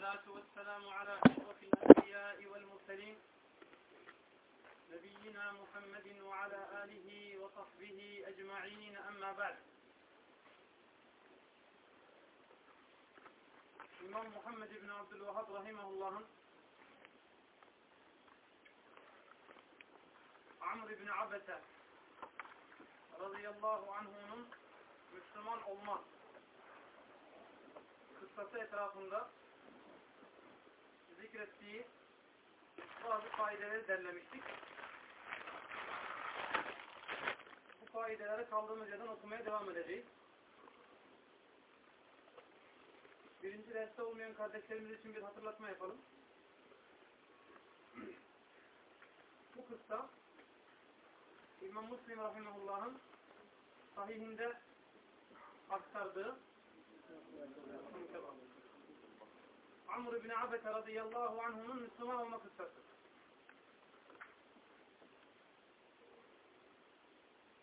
والصلاة والسلام على أشرف الأنبياء والمرسلين نبينا محمد وعلى آله وصحبه أجمعين أما بعد İmam Muhammed İbni Abdülvahhab Rahimahullah'ın Amr İbni Abese radıyallahu anh'unun Müslüman olma kıssası etrafında zikrettiği bazı faydeleri derlemiştik. Bu faydeleri kaldığımız yerden okumaya devam edeceğiz. Birinci derste olmayan kardeşlerimiz için bir hatırlatma yapalım. Bu kıssa İmam Müslim Rahimahullah'ın sahihinde aktardığı Amr ibn Abese radıyallahu anh'unun Müslüman olma kıssası.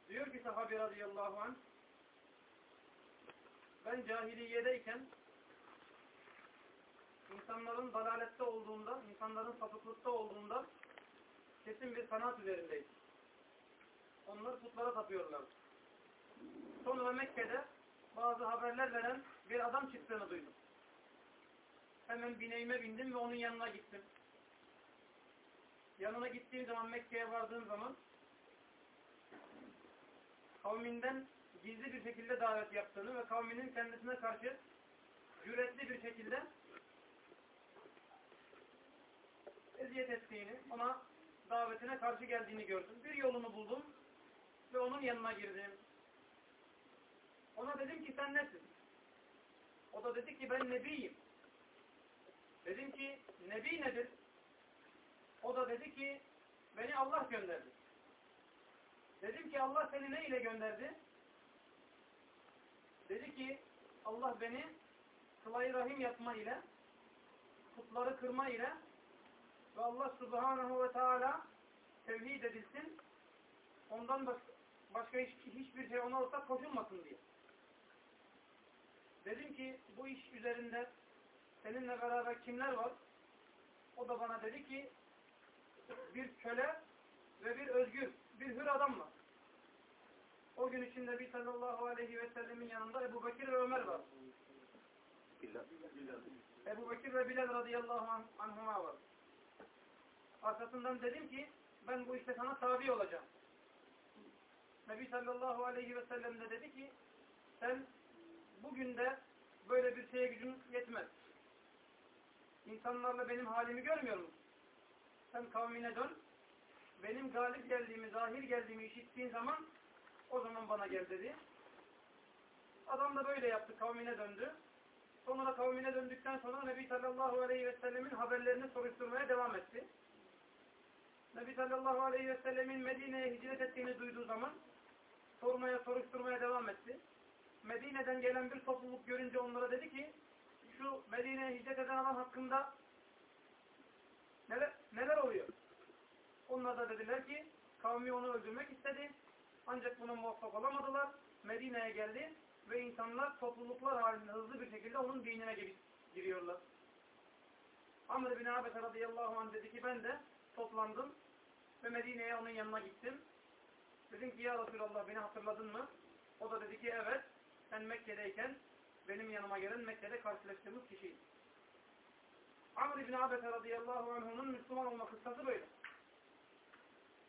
Diyor ki sahabe radıyallahu anh ben cahiliyedeyken insanların dalalette olduğunda, insanların sapıklıkta olduğunda kesin bir kanaat üzerindeydim. Onlar putlara tapıyorlar. Sonra Mekke'de bazı haberler veren bir adam çıktığını duydum. Hemen bineğime bindim ve onun yanına gittim. Yanına gittiğim zaman Mekke'ye vardığım zaman kavminden gizli bir şekilde davet yaptığını ve kavminin kendisine karşı cüretli bir şekilde eziyet ettiğini, ona davetine karşı geldiğini gördüm. Bir yolunu buldum ve onun yanına girdim. Ona dedim ki sen nesin? O da dedi ki ben nebiyim. Dedim ki nebi nedir? O da dedi ki beni Allah gönderdi. Dedim ki Allah seni ne ile gönderdi? Dedi ki Allah beni sıla rahim yapma ile kutları kırma ile ve Allah subhanahu ve teala tevhid edilsin ondan başka hiç, hiçbir şey ona ortak koşulmasın diye. Dedim ki bu iş üzerinde seninle beraber kimler var? O da bana dedi ki bir köle ve bir özgür, bir hür adam var. O gün için Nebi sallallahu aleyhi ve sellemin yanında Ebu Bekir ve Ömer var. Ebu Bekir ve Bilal radıyallahu anh, anhuma var. Arkasından dedim ki ben bu işte sana tabi olacağım. Nebi sallallahu aleyhi ve sellem de dedi ki sen bugün de böyle bir şeye gücün yetmez. İnsanlarla benim halimi görmüyor musun? Sen kavmine dön. Benim galip geldiğimi, zahir geldiğimi işittiğin zaman o zaman bana gel dedi. Adam da böyle yaptı. Kavmine döndü. Sonra kavmine döndükten sonra Nebi sallallahu aleyhi ve sellemin haberlerini soruşturmaya devam etti. Nebi sallallahu aleyhi ve sellemin Medine'ye hicret ettiğini duyduğu zaman sormaya, soruşturmaya devam etti. Medine'den gelen bir topluluk görünce onlara dedi ki şu Medine'ye hicret eden adam hakkında neler, neler oluyor? Onlar da dediler ki kavmi onu öldürmek istedi. Ancak buna muvaffak olamadılar. Medine'ye geldi ve insanlar topluluklar halinde hızlı bir şekilde onun dinine giriyorlar. Amr bin Abese radıyallahu anh dedi ki ben de toplandım ve Medine'ye onun yanına gittim. Dedim ki ya Resulallah beni hatırladın mı? O da dedi ki evet sen Mekke'deyken benim yanıma gelen Mekke'de karşılaştığımız kişiydi. Amr ibn Abese radıyallahu anh'unun Müslüman olma kıssası böyle.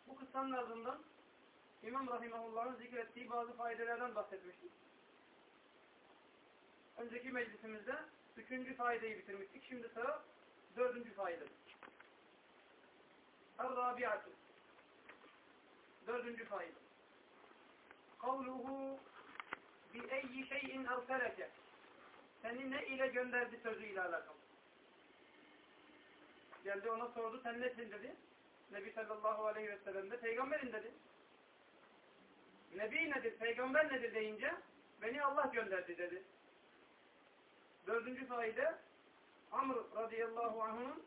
Bu kıssanın ardından İmam Rahimahullah'ın zikrettiği bazı faydelerden bahsetmiştik. Önceki meclisimizde üçüncü faydeyi bitirmiştik. Şimdi sıra dördüncü fayda. Er-Rabi'atu Dördüncü fayda. Kavluhu bi eyyi şeyin seni ne ile gönderdi sözüyle alakalı. Geldi ona sordu sen nesin dedi. Nebi sallallahu aleyhi ve sellem de peygamberin dedi. Nebi nedir, peygamber nedir deyince beni Allah gönderdi dedi. Dördüncü faide Amr radıyallahu anh'ın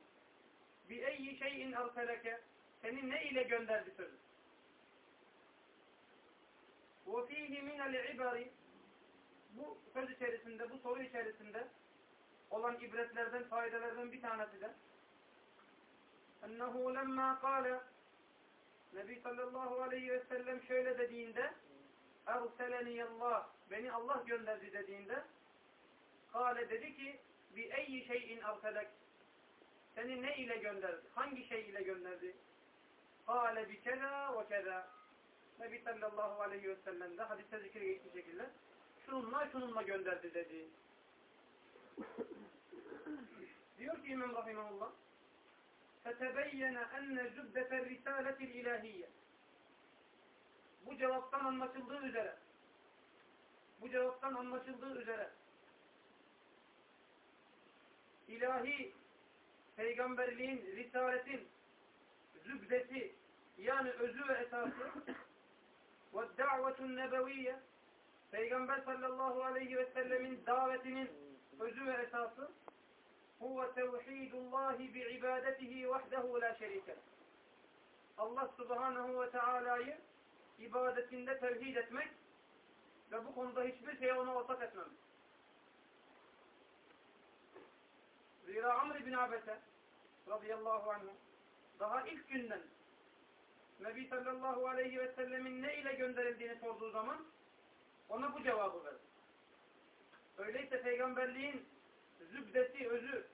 bi eyyi şeyin erseleke seni ne ile gönderdi sözü. وَفِيهِ مِنَ الْعِبَرِ bu söz içerisinde, bu soru içerisinde olan ibretlerden, faydalardan bir tanesi de ennehu lemma kâle Nebi sallallahu aleyhi ve sellem şöyle dediğinde erseleniyallah beni Allah gönderdi dediğinde kâle dedi ki bi eyyi şeyin erselek seni ne ile gönderdi? Hangi şey ile gönderdi? Kâle bi keza ve keza Nebi sallallahu aleyhi ve sellem de hadiste zikir geçtiği şekilde şununla şununla gönderdi dedi. Diyor ki İmam Rahimahullah فَتَبَيَّنَ اَنَّ زُبْدَةَ الرِّسَالَةِ الْاِلَٰهِيَّةِ Bu cevaptan anlaşıldığı üzere bu cevaptan anlaşıldığı üzere ilahi peygamberliğin, risaletin zübdesi yani özü ve esası ve da'vetun nebeviyye Peygamber sallallahu aleyhi ve sellemin davetinin özü ve esası huve tevhidullahi bi'ibadetihi vahdehu la şerike. Allah subhanahu ve teala'yı ibadetinde tevhid etmek ve bu konuda hiçbir şeye ona ortak etmemek. Zira Amr bin Abese radıyallahu anh daha ilk günden Nebi sallallahu aleyhi ve sellemin ne ile gönderildiğini sorduğu zaman ona bu cevabı verdi. Öyleyse peygamberliğin zübdesi, özü,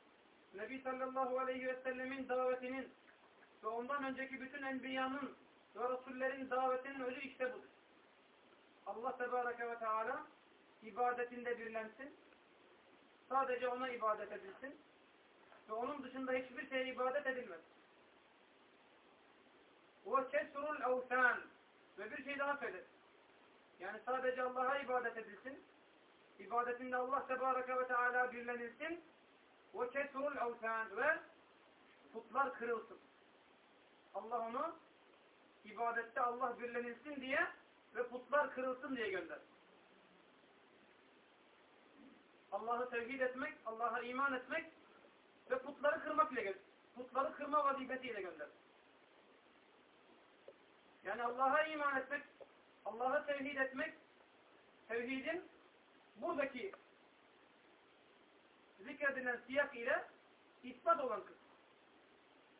Nebi sallallahu aleyhi ve sellemin davetinin ve ondan önceki bütün enbiyanın ve rasullerin davetinin özü işte budur. Allah tebareke ve teala ibadetinde birlensin, sadece ona ibadet edilsin ve onun dışında hiçbir şeye ibadet edilmez. Kesrul evsan ve bir şey daha söyledi. Yani sadece Allah'a ibadet edilsin, ibadetinde Allah tebareke ve teala birlenilsin ve kesrul evsan ve putlar kırılsın. Allah onu ibadette Allah birlenilsin diye ve putlar kırılsın diye gönder. Allah'ı tevhid etmek, Allah'a iman etmek ve putları kırmak ile gönder. Putları kırma vazifesiyle gönder. Yani Allah'a iman etmek, Allah'ı tevhid etmek, tevhidin buradaki zikredilen siyak ile ispat olan kısmı.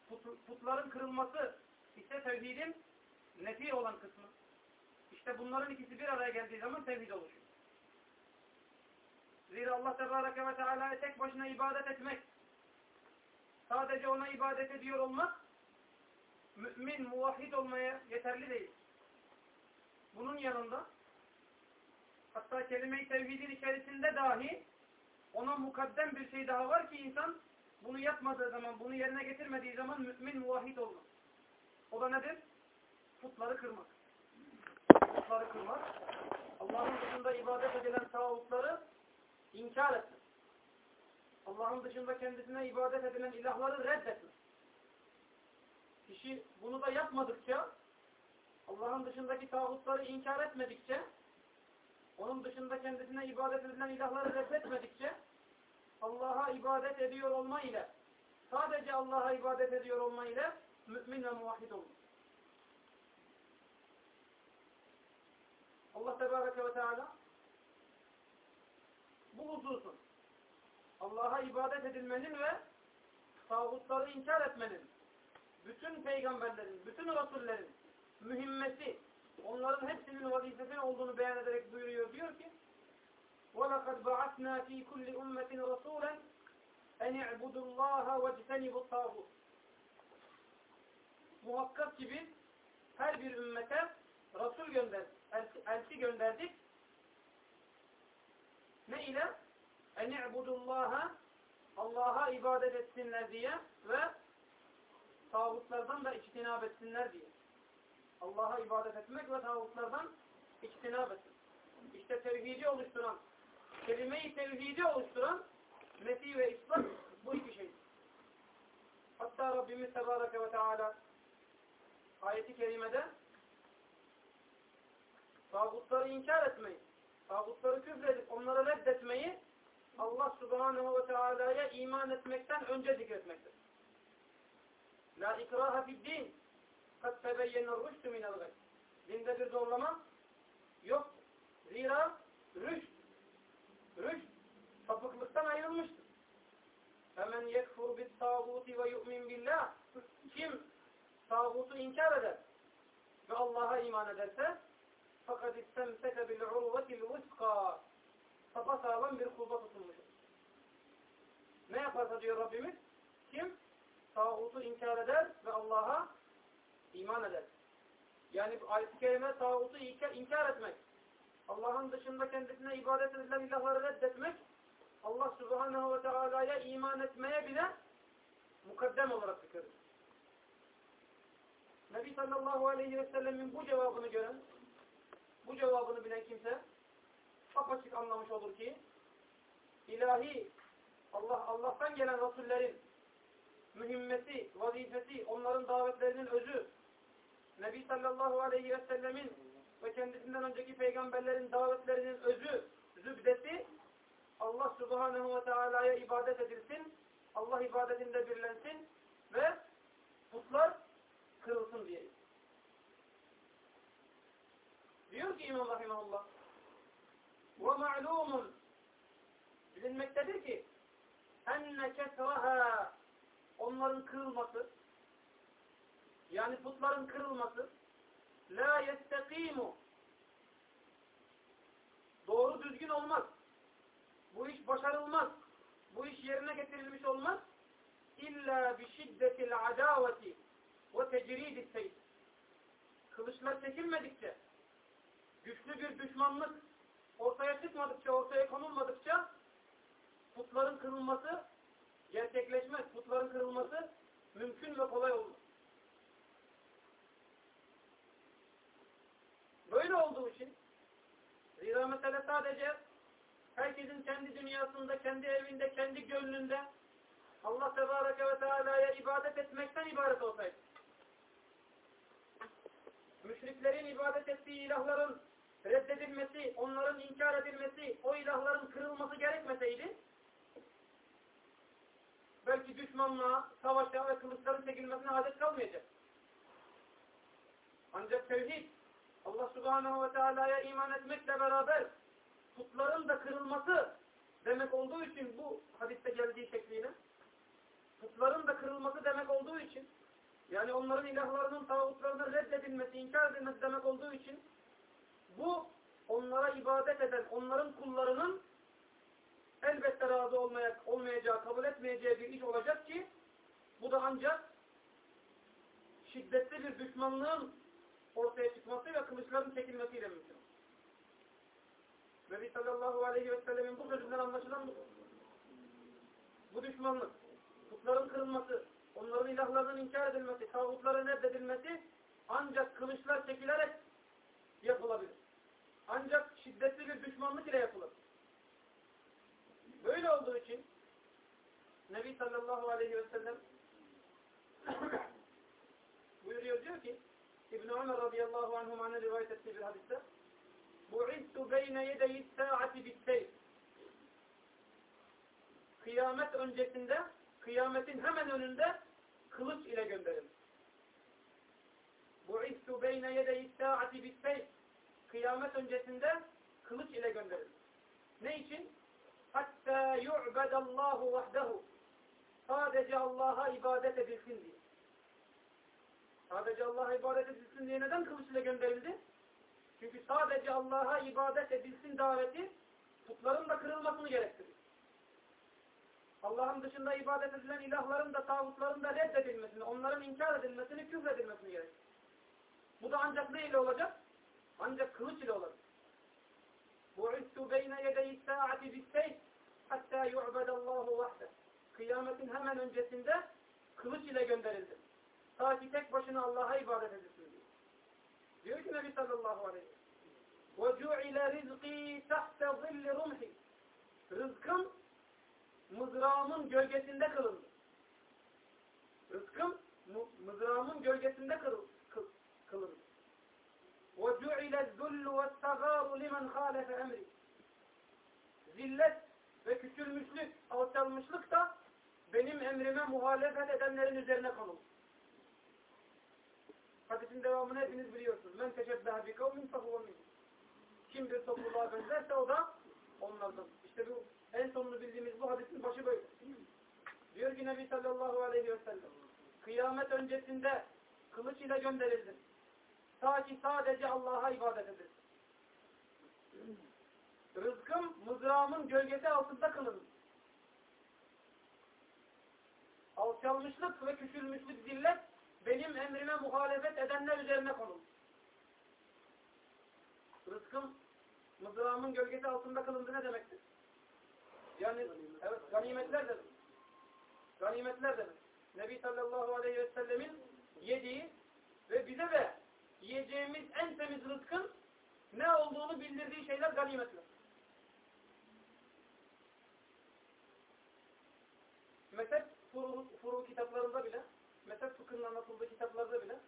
Put, putların kırılması ise tevhidin nefi olan kısmı. İşte bunların ikisi bir araya geldiği zaman tevhid oluşuyor. Zira Allah Tebareke ve Teala'ya tek başına ibadet etmek, sadece ona ibadet ediyor olmak, mümin, muvahhid olmaya yeterli değil. Bunun yanında, hatta kelime-i tevhidin içerisinde dahi, ona mukaddem bir şey daha var ki insan, bunu yapmadığı zaman, bunu yerine getirmediği zaman mümin, muvahhid olmaz. O da nedir? Putları kırmak. Putları kırmak. Allah'ın dışında ibadet edilen tağutları inkar etmek. Allah'ın dışında kendisine ibadet edilen ilahları reddetmek. Kişi bunu da yapmadıkça, Allah'ın dışındaki tağutları inkar etmedikçe, onun dışında kendisine ibadet edilen ilahları reddetmedikçe, Allah'a ibadet ediyor olma ile, sadece Allah'a ibadet ediyor olma ile, mümin ve muvahhid olur. Allah Tebareke ve Teala bu hususun Allah'a ibadet edilmenin ve tağutları inkar etmenin bütün peygamberlerin, bütün rasullerin mühimmeti, onların hepsinin vazifesi olduğunu beyan ederek buyuruyor. Diyor ki وَلَقَدْ بَعَثْنَا ف۪ي كُلِّ اُمَّةٍ رَسُولًا اَنْ اِعْبُدُوا اللّٰهَ وَاجْتَنِبُوا الطَّاغُوتِ Muhakkak ki biz her bir ümmete Resul gönderdik, elçi, elçi gönderdik. Ne ile? En i'budullaha Allah'a ibadet etsinler diye ve tağutlardan da içtinab etsinler diye. Allah'a ibadet etmek ve tağutlardan içtinab etsin. İşte tevhidi oluşturan, kelime-i tevhidi oluşturan nefi ve ispat bu iki şey. Hatta Rabbimiz Tebareke ve Teala ayeti kerimede tağutları inkar etmeyi, tağutları küfredip onları reddetmeyi Allah subhanahu ve teala'ya iman etmekten önce zikretmektir. La ikraha fid din kad tebeyyenir rüştü minel gayb. Dinde bir zorlama yok. Zira rüşt, rüşt sapıklıktan ayrılmıştır. Hemen yekfur bit tağuti ve yu'min billah. Kim tağutu inkar eder ve Allah'a iman ederse fakat istemseke bil urvetil vuska sapasağlam bir kulba tutulmuştur. Ne yaparsa diyor Rabbimiz? Kim? Tağutu inkar eder ve Allah'a iman eder. Yani ayet-i kerime tağutu inkar, etmek. Allah'ın dışında kendisine ibadet edilen ilahları reddetmek. Allah subhanehu ve teala'ya iman etmeye bile mukaddem olarak zikredir. Nebi sallallahu aleyhi ve sellemin bu cevabını gören, bu cevabını bilen kimse apaçık anlamış olur ki ilahi Allah Allah'tan gelen rasullerin mühimmeti, vazifesi, onların davetlerinin özü, Nebi sallallahu aleyhi ve sellemin ve kendisinden önceki peygamberlerin davetlerinin özü, zübdeti Allah subhanehu ve teala'ya ibadet edilsin, Allah ibadetinde birlensin ve putlar kırılsın diye. Diyor ki İmam Rahimahullah وَمَعْلُومٌ Bilinmektedir ki enne kesraha onların kırılması yani putların kırılması la yestekimu doğru düzgün olmaz. Bu iş başarılmaz. Bu iş yerine getirilmiş olmaz. İlla bi şiddetil adaveti ve tecridis seyf. Kılıçlar çekilmedikçe, güçlü bir düşmanlık ortaya çıkmadıkça, ortaya konulmadıkça putların kırılması gerçekleşmez. Putların kırılması mümkün ve kolay olmaz. Böyle olduğu için zira mesele sadece herkesin kendi dünyasında, kendi evinde, kendi gönlünde Allah Tebareke ve Teala'ya ibadet etmekten ibaret olsaydı. Müşriklerin ibadet ettiği ilahların reddedilmesi, onların inkar edilmesi, o ilahların kırılması gerekmeseydi belki düşmanlığa, savaşa ve kılıçların çekilmesine adet kalmayacak. Ancak tevhid, Allah Subhanahu ve Teala'ya iman etmekle beraber putların da kırılması demek olduğu için bu hadiste geldiği şekliyle putların da kırılması demek olduğu için yani onların ilahlarının tağutlarının reddedilmesi, inkar edilmesi demek olduğu için bu onlara ibadet eden onların kullarının elbette razı olmaya, olmayacağı, kabul etmeyeceği bir iş olacak ki bu da ancak şiddetli bir düşmanlığın ortaya çıkması ve kılıçların çekilmesiyle mümkün. Nebi sallallahu aleyhi ve sellemin bu sözünden anlaşılan bu. Bu düşmanlık, putların kırılması, onların ilahlarının inkar edilmesi, tağutların reddedilmesi ancak kılıçlar çekilerek yapılabilir. Ancak şiddetli bir düşmanlık ile yapılır. Böyle olduğu için Nebi sallallahu aleyhi ve sellem buyuruyor diyor ki İbn-i Ömer radıyallahu anhuma'nın rivayet ettiği bir hadiste Bu'ittu beyne yedeyi saati bitteyt Kıyamet öncesinde kıyametin hemen önünde kılıç ile gönderildi. Bu'ittu beyne yedeyi saati bitteyt Kıyamet öncesinde kılıç ile gönderildi. Ne için? Hatta yu'bedallahu vahdehu Sadece Allah'a ibadet edilsin diye. Sadece Allah'a ibadet edilsin diye neden kılıç ile gönderildi? Çünkü sadece Allah'a ibadet edilsin daveti putların da kırılmasını gerektirir. Allah'ın dışında ibadet edilen ilahların da tağutların da reddedilmesini, onların inkar edilmesini, küfredilmesini gerektirir. Bu da ancak ne ile olacak? Ancak kılıç ile olacak. بُعِثُّ بَيْنَ يَدَيِ السَّاعَةِ بِالسَّيْفِ حَتَّى يُعْبَدَ اللّٰهُ وَحْدَهُ Kıyametin hemen öncesinde kılıç ile gönderildi. Ta ki tek başına Allah'a ibadet edilsin diyor. Diyor ki Nebi sallallahu aleyhi ve sellem وَجُعِلَ رِزْقِي تَحْتَ ظِلِّ رُمْحِ Rızkım mızrağımın gölgesinde kılındı. Rızkım mızrağımın gölgesinde kılındı. وَجُعِلَ الذُّلُّ وَالتَّغَارُ لِمَنْ خَالَفَ اَمْرِ Zillet ve küçülmüşlük, alçalmışlık da benim emrime muhalefet edenlerin üzerine konulur. Hadisin devamını hepiniz biliyorsunuz. Men teşebbehe bi kavmin fehuve min. Kim bir topluluğa benzerse o da onlardan. İşte bu en sonunu bildiğimiz bu hadisin başı böyle. Diyor ki Nebi sallallahu aleyhi ve sellem kıyamet öncesinde kılıç ile gönderildim. Ta ki sadece Allah'a ibadet edilsin. Rızkım mızrağımın gölgesi altında kılındı. Alçalmışlık ve küçülmüşlük zillet benim emrime muhalefet edenler üzerine konuldu. Rızkım mızrağımın gölgesi altında kılındı ne demektir? Yani evet ganimetler demek. Ganimetler demek. Nebi sallallahu aleyhi ve sellemin yediği ve bize de yiyeceğimiz en temiz rızkın ne olduğunu bildirdiği şeyler ganimetler. Mezhep furu, furu kitaplarında bile, mezhep fıkhının anlatıldığı kitaplarda bile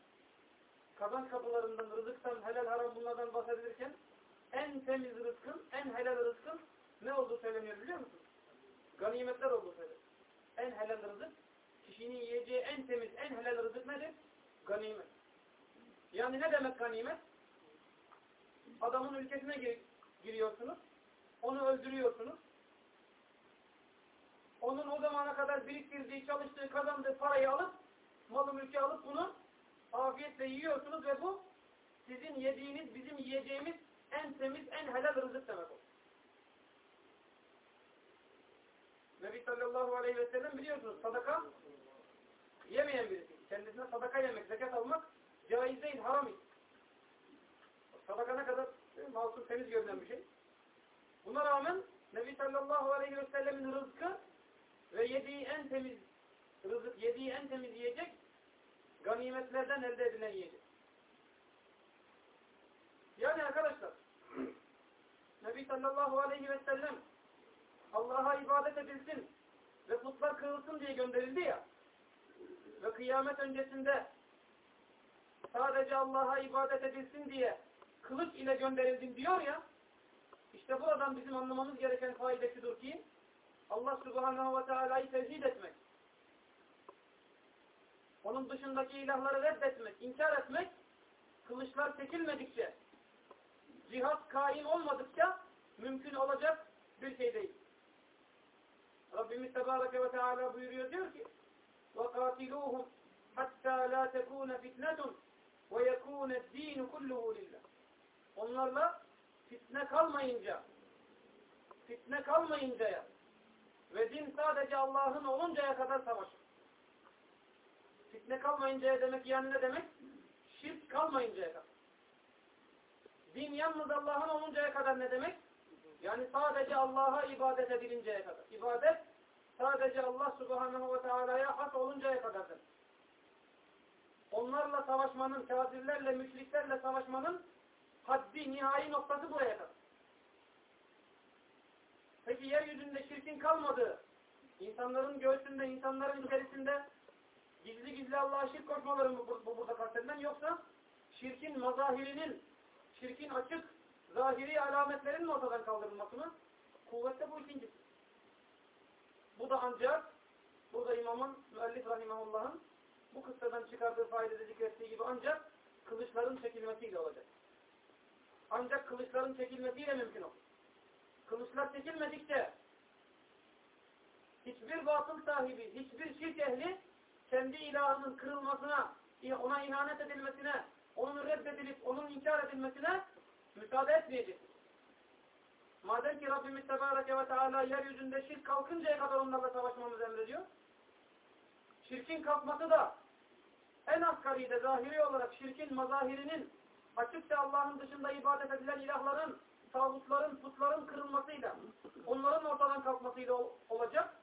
kazanç kapılarından, rızıktan, helal haram bunlardan bahsedilirken en temiz rızkın, en helal rızkın ne olduğu söyleniyor biliyor musunuz? Ganimetler olduğu söyleniyor. En helal rızık, kişinin yiyeceği en temiz, en helal rızık nedir? Ganimet. Yani ne demek ganimet? Adamın ülkesine gir giriyorsunuz, onu öldürüyorsunuz, onun o zamana kadar biriktirdiği, çalıştığı, kazandığı parayı alıp, malı mülkü alıp bunu afiyetle yiyorsunuz ve bu sizin yediğiniz, bizim yiyeceğimiz en temiz, en helal rızık demek olur. Nebi sallallahu aleyhi ve sellem biliyorsunuz sadaka yemeyen birisi. Kendisine sadaka yemek, zekat almak caiz değil, haram değil. Sadaka ne kadar masum, temiz görünen bir şey. Buna rağmen Nebi sallallahu aleyhi ve sellemin rızkı ve yediği en temiz rızık, yediği en temiz yiyecek ganimetlerden elde edilen yiyecek. Yani arkadaşlar Nebi sallallahu aleyhi ve sellem Allah'a ibadet edilsin ve putlar kırılsın diye gönderildi ya ve kıyamet öncesinde sadece Allah'a ibadet edilsin diye kılıç ile gönderildim diyor ya işte bu adam bizim anlamamız gereken faide şudur ki Allah subhanahu ve teala'yı tevhid etmek onun dışındaki ilahları reddetmek, inkar etmek kılıçlar çekilmedikçe cihat kaim olmadıkça mümkün olacak bir şey değil. Rabbimiz Tebareke ve Teala buyuruyor diyor ki وَقَاتِلُوهُمْ حَتَّى لَا تَكُونَ فِتْنَةٌ وَيَكُونَ الدِّينُ كُلُّهُ لِلّٰهِ Onlarla fitne kalmayınca fitne kalmayıncaya ve din sadece Allah'ın oluncaya kadar savaşır. Fitne kalmayıncaya demek yani ne demek? Şirk kalmayıncaya kadar. Din yalnız Allah'ın oluncaya kadar ne demek? Yani sadece Allah'a ibadet edilinceye kadar. İbadet sadece Allah subhanahu ve teala'ya has oluncaya kadardır. Onlarla savaşmanın, kafirlerle, müşriklerle savaşmanın haddi, nihai noktası buraya kadar. Peki yeryüzünde şirkin kalmadığı, insanların göğsünde, insanların içerisinde gizli gizli Allah'a şirk koşmaları mı bu, bu burada kastedilen yoksa şirkin mazahirinin, şirkin açık, zahiri alametlerin mi ortadan kaldırılması mı? Kuvvette bu ikincisi. Bu da ancak burada imamın, müellif rahimahullah'ın bu kıssadan çıkardığı faydada zikrettiği gibi ancak kılıçların çekilmesiyle olacak. Ancak kılıçların çekilmesiyle mümkün olur. Kılıçlar çekilmedikçe hiçbir batıl sahibi, hiçbir şirk ehli kendi ilahının kırılmasına, ona ihanet edilmesine, onun reddedilip onun inkar edilmesine müsaade etmeyecektir. Madem ki Rabbimiz Tebareke ve Teala yeryüzünde şirk kalkıncaya kadar onlarla savaşmamızı emrediyor. Şirkin kalkması da en asgari de zahiri olarak şirkin mazahirinin açıkça Allah'ın dışında ibadet edilen ilahların, tağutların, putların kırılmasıyla, onların ortadan kalkmasıyla ol olacak.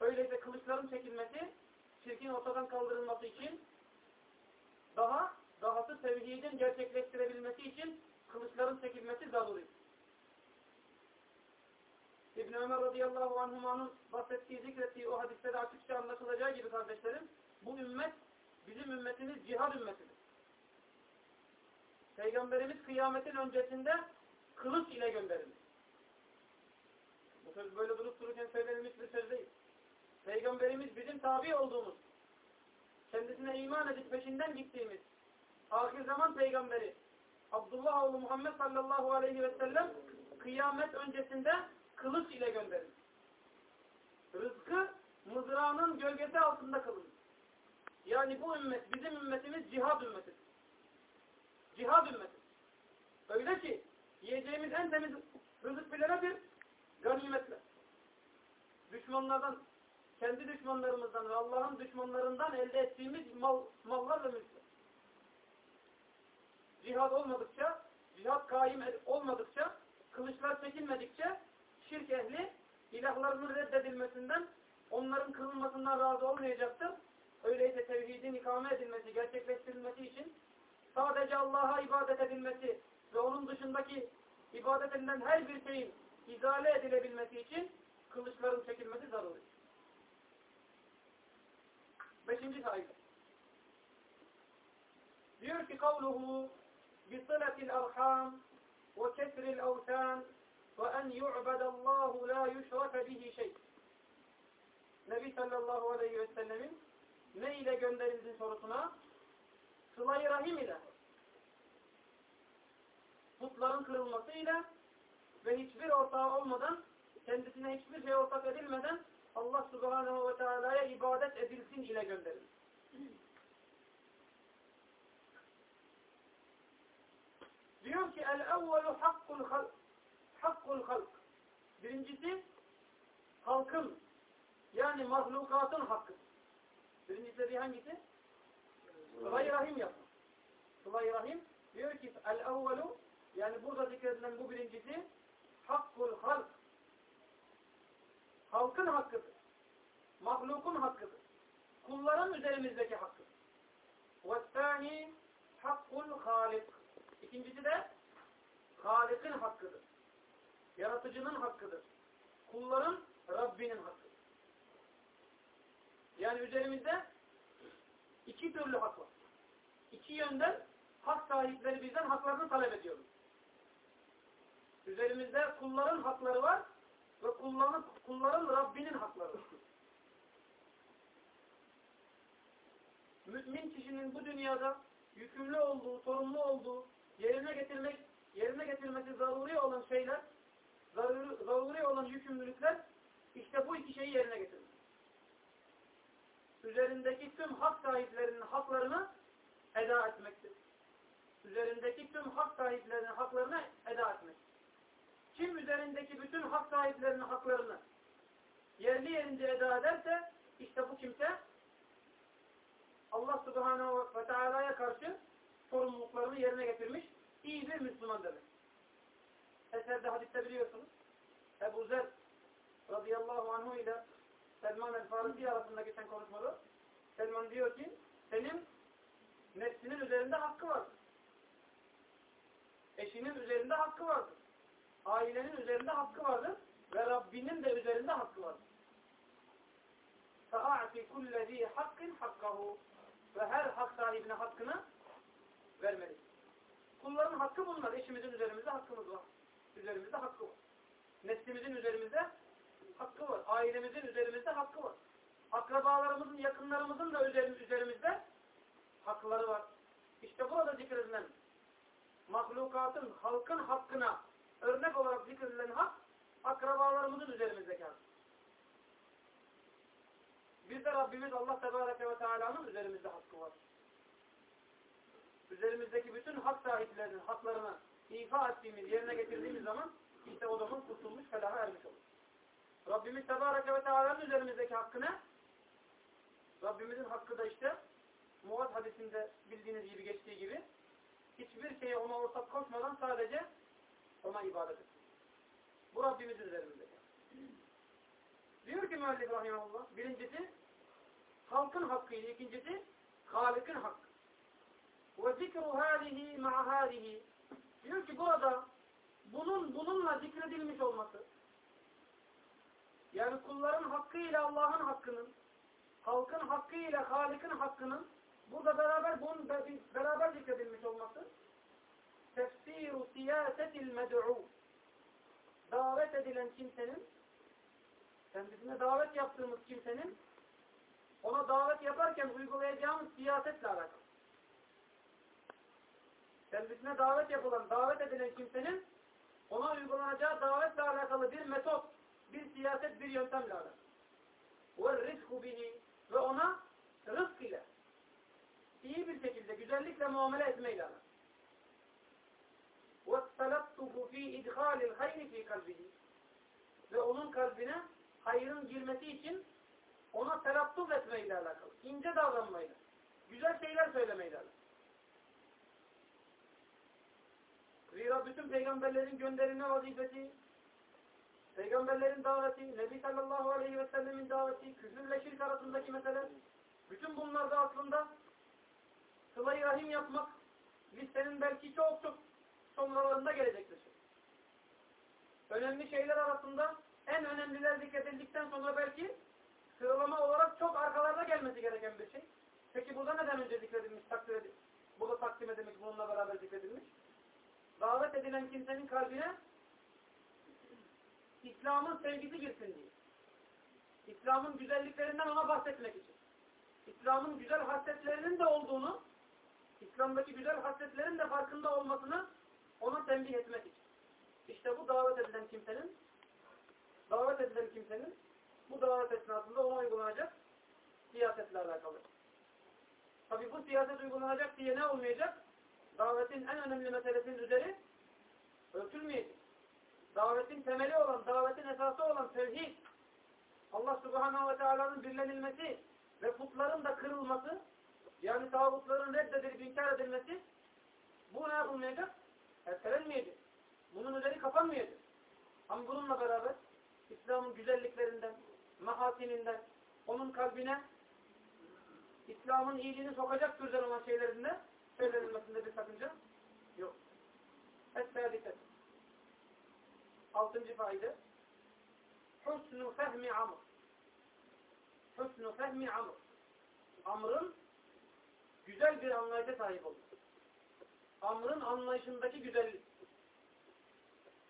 Öyleyse kılıçların çekilmesi, şirkin ortadan kaldırılması için daha, dahası tevhidin gerçekleştirebilmesi için kılıçların çekilmesi zaruri. İbn Ömer radıyallahu anhumanın bahsettiği, zikrettiği o hadiste de açıkça anlaşılacağı gibi kardeşlerim, bu ümmet bizim ümmetimiz cihad ümmetidir. Peygamberimiz kıyametin öncesinde kılıç ile gönderilmiş. Bu söz böyle durup dururken söylenmiş bir söz değil. Peygamberimiz bizim tabi olduğumuz, kendisine iman edip peşinden gittiğimiz, ahir zaman peygamberi, Abdullah oğlu Muhammed sallallahu aleyhi ve sellem kıyamet öncesinde kılıç ile gönderildi. rızkı mızrağının gölgesi altında kılınır. Yani bu ümmet, bizim ümmetimiz cihad ümmetidir. Cihad ümmetidir. Öyle ki yiyeceğimiz en temiz rızık bile nedir? Ganimetler. Düşmanlardan, kendi düşmanlarımızdan ve Allah'ın düşmanlarından elde ettiğimiz mal, mallar ve mülkler. Cihad olmadıkça, cihad kaim olmadıkça, kılıçlar çekilmedikçe şirk ehli ilahlarının reddedilmesinden, onların kılınmasından razı olmayacaktır. Öyleyse tevhidin ikame edilmesi, gerçekleştirilmesi için sadece Allah'a ibadet edilmesi ve onun dışındaki ibadet edilen her bir şeyin izale edilebilmesi için kılıçların çekilmesi zaruri. Beşinci sayfa. Diyor ki kavluhu بِصِلَةِ الْأَرْحَامِ وَكَسْرِ الْأَوْتَانِ وَاَنْ يُعْبَدَ اللّٰهُ لَا يُشْرَكَ بِهِ شَيْءٍ Nebi sallallahu aleyhi ve sellemin ne ile gönderildiğin sorusuna sıla-i rahim ile putların kırılmasıyla ve hiçbir ortağı olmadan kendisine hiçbir şey ortak edilmeden Allah subhanahu ve teala'ya ibadet edilsin ile gönderildi. Diyor ki el-evvelu hakkul halk. Hakkul halk. Birincisi halkın yani mahlukatın hakkı. Birincisi dediği hangisi? Sıla-i Rahim yapmak. Sıla-i Rahim diyor ki el-evvelu yani burada zikredilen bu birincisi hakkul halk Halkın hakkıdır. Mahlukun hakkıdır. Kulların üzerimizdeki hakkıdır. وَالثَّانِي hakkul halik. İkincisi de Halik'in hakkıdır. Yaratıcının hakkıdır. Kulların Rabbinin hakkıdır. Yani üzerimizde iki türlü hak var. İki yönden hak sahipleri bizden haklarını talep ediyoruz. Üzerimizde kulların hakları var ve kulların, kulların Rabbinin hakları var. Mümin kişinin bu dünyada yükümlü olduğu, sorumlu olduğu, yerine getirmek, yerine getirmesi zaruri olan şeyler, zaruri, olan yükümlülükler işte bu iki şeyi yerine getirir. Üzerindeki tüm hak sahiplerinin haklarını eda etmektir. Üzerindeki tüm hak sahiplerinin haklarını eda etmek. Kim üzerindeki bütün hak sahiplerinin haklarını yerli yerince eda ederse işte bu kimse Allah subhanahu ve teala'ya karşı sorumluluklarını yerine getirmiş iyi bir Müslüman demek. Eserde hadiste biliyorsunuz Ebu Zer radıyallahu anhu ile Selman el-Farisi arasında geçen konuşmada Selman diyor ki senin nefsinin üzerinde hakkı vardır. Eşinin üzerinde hakkı vardır Ailenin üzerinde hakkı vardır. Ve Rabbinin de üzerinde hakkı vardır. فَاَعْتِ كُلَّ ذ۪ي حَقٍ حَقَّهُ Ve her hak sahibine hakkını vermelidir. Kulların hakkı bunlar. Eşimizin üzerimizde hakkımız var. Üzerimizde hakkı var. Neslimizin üzerimizde hakkı var. Ailemizin üzerimizde hakkı var. Akrabalarımızın, yakınlarımızın da üzerimizde hakları var. İşte burada zikredilen mahlukatın, halkın hakkına örnek olarak zikredilen hak, akrabalarımızın üzerimizdeki hak. Bir de Rabbimiz Allah Tebareke ve Teala'nın üzerimizde hakkı var. Üzerimizdeki bütün hak sahiplerinin haklarını ifa ettiğimiz, yerine getirdiğimiz zaman işte o zaman kurtulmuş, felaha ermiş olur. Rabbimiz Tebareke ve Teala'nın üzerimizdeki hakkı ne? Rabbimizin hakkı da işte Muad hadisinde bildiğiniz gibi geçtiği gibi hiçbir şeye ona ortak koşmadan sadece ona ibadet etsin. Bu Rabbimizin üzerimizdeki. Diyor ki müellif rahimahullah, birincisi halkın hakkıydı, ikincisi Halik'in hakkı. Ve zikru hâlihi ma'a. Diyor ki burada bunun bununla zikredilmiş olması yani kulların hakkıyla Allah'ın hakkının halkın hakkıyla Halik'in hakkının burada beraber bunun beraber zikredilmiş olması tefsiru siyasetil med'u davet edilen kimsenin kendisine davet yaptığımız kimsenin ona davet yaparken uygulayacağımız siyasetle alakalı. Kendisine davet yapılan, davet edilen kimsenin ona uygulanacağı davetle alakalı bir metot, bir siyaset, bir yöntemle alakalı. ve rizku bihi ve ona rızk ile iyi bir şekilde güzellikle muamele etmeyle alakalı. وَالتَّلَطُّفُ ف۪ي اِدْخَالِ الْخَيْرِ ف۪ي kalbihi Ve onun kalbine hayrın girmesi için ona telattuf etmeyle alakalı. ince davranmayla. Güzel şeyler söylemeyle alakalı. Zira bütün peygamberlerin gönderilme vazifesi, peygamberlerin daveti, Nebi sallallahu aleyhi ve sellemin daveti, küfürle şirk arasındaki mesele, bütün bunlar da aslında sıla-i rahim yapmak, listenin belki çok çok sonralarında gelecektir. Önemli şeyler arasında en önemliler zikredildikten sonra belki sıralama olarak çok arkalarda gelmesi gereken bir şey. Peki burada neden önce zikredilmiş, takdir edilmiş, burada takdim edilmiş, bununla beraber zikredilmiş? Davet edilen kimsenin kalbine İslam'ın sevgisi girsin diye. İslam'ın güzelliklerinden ona bahsetmek için. İslam'ın güzel hasletlerinin de olduğunu, İslam'daki güzel hasletlerin de farkında olmasını ona tembih etmek için. İşte bu davet edilen kimsenin davet edilen kimsenin bu davet esnasında ona uygulanacak siyasetle alakalı. Tabi bu siyaset uygulanacak diye ne olmayacak? Davetin en önemli meselesinin üzeri örtülmeyecek. Davetin temeli olan, davetin esası olan tevhid, Allah subhanahu ve teala'nın birlenilmesi ve putların da kırılması, yani tağutların reddedilip inkar edilmesi, bu ne yapılmayacak? Ertelenmeyecek. Bunun üzeri kapanmayacak. Ama bununla beraber İslam'ın güzelliklerinden, mahatininden, onun kalbine İslam'ın iyiliğini sokacak türden olan şeylerinde söylenilmesinde bir sakınca yok. Dikkat. Altıncı faide. Husnu fehmi amr. Husnu fehmi amr. Amrın güzel bir anlayışa sahip olur. Amrın anlayışındaki güzellik.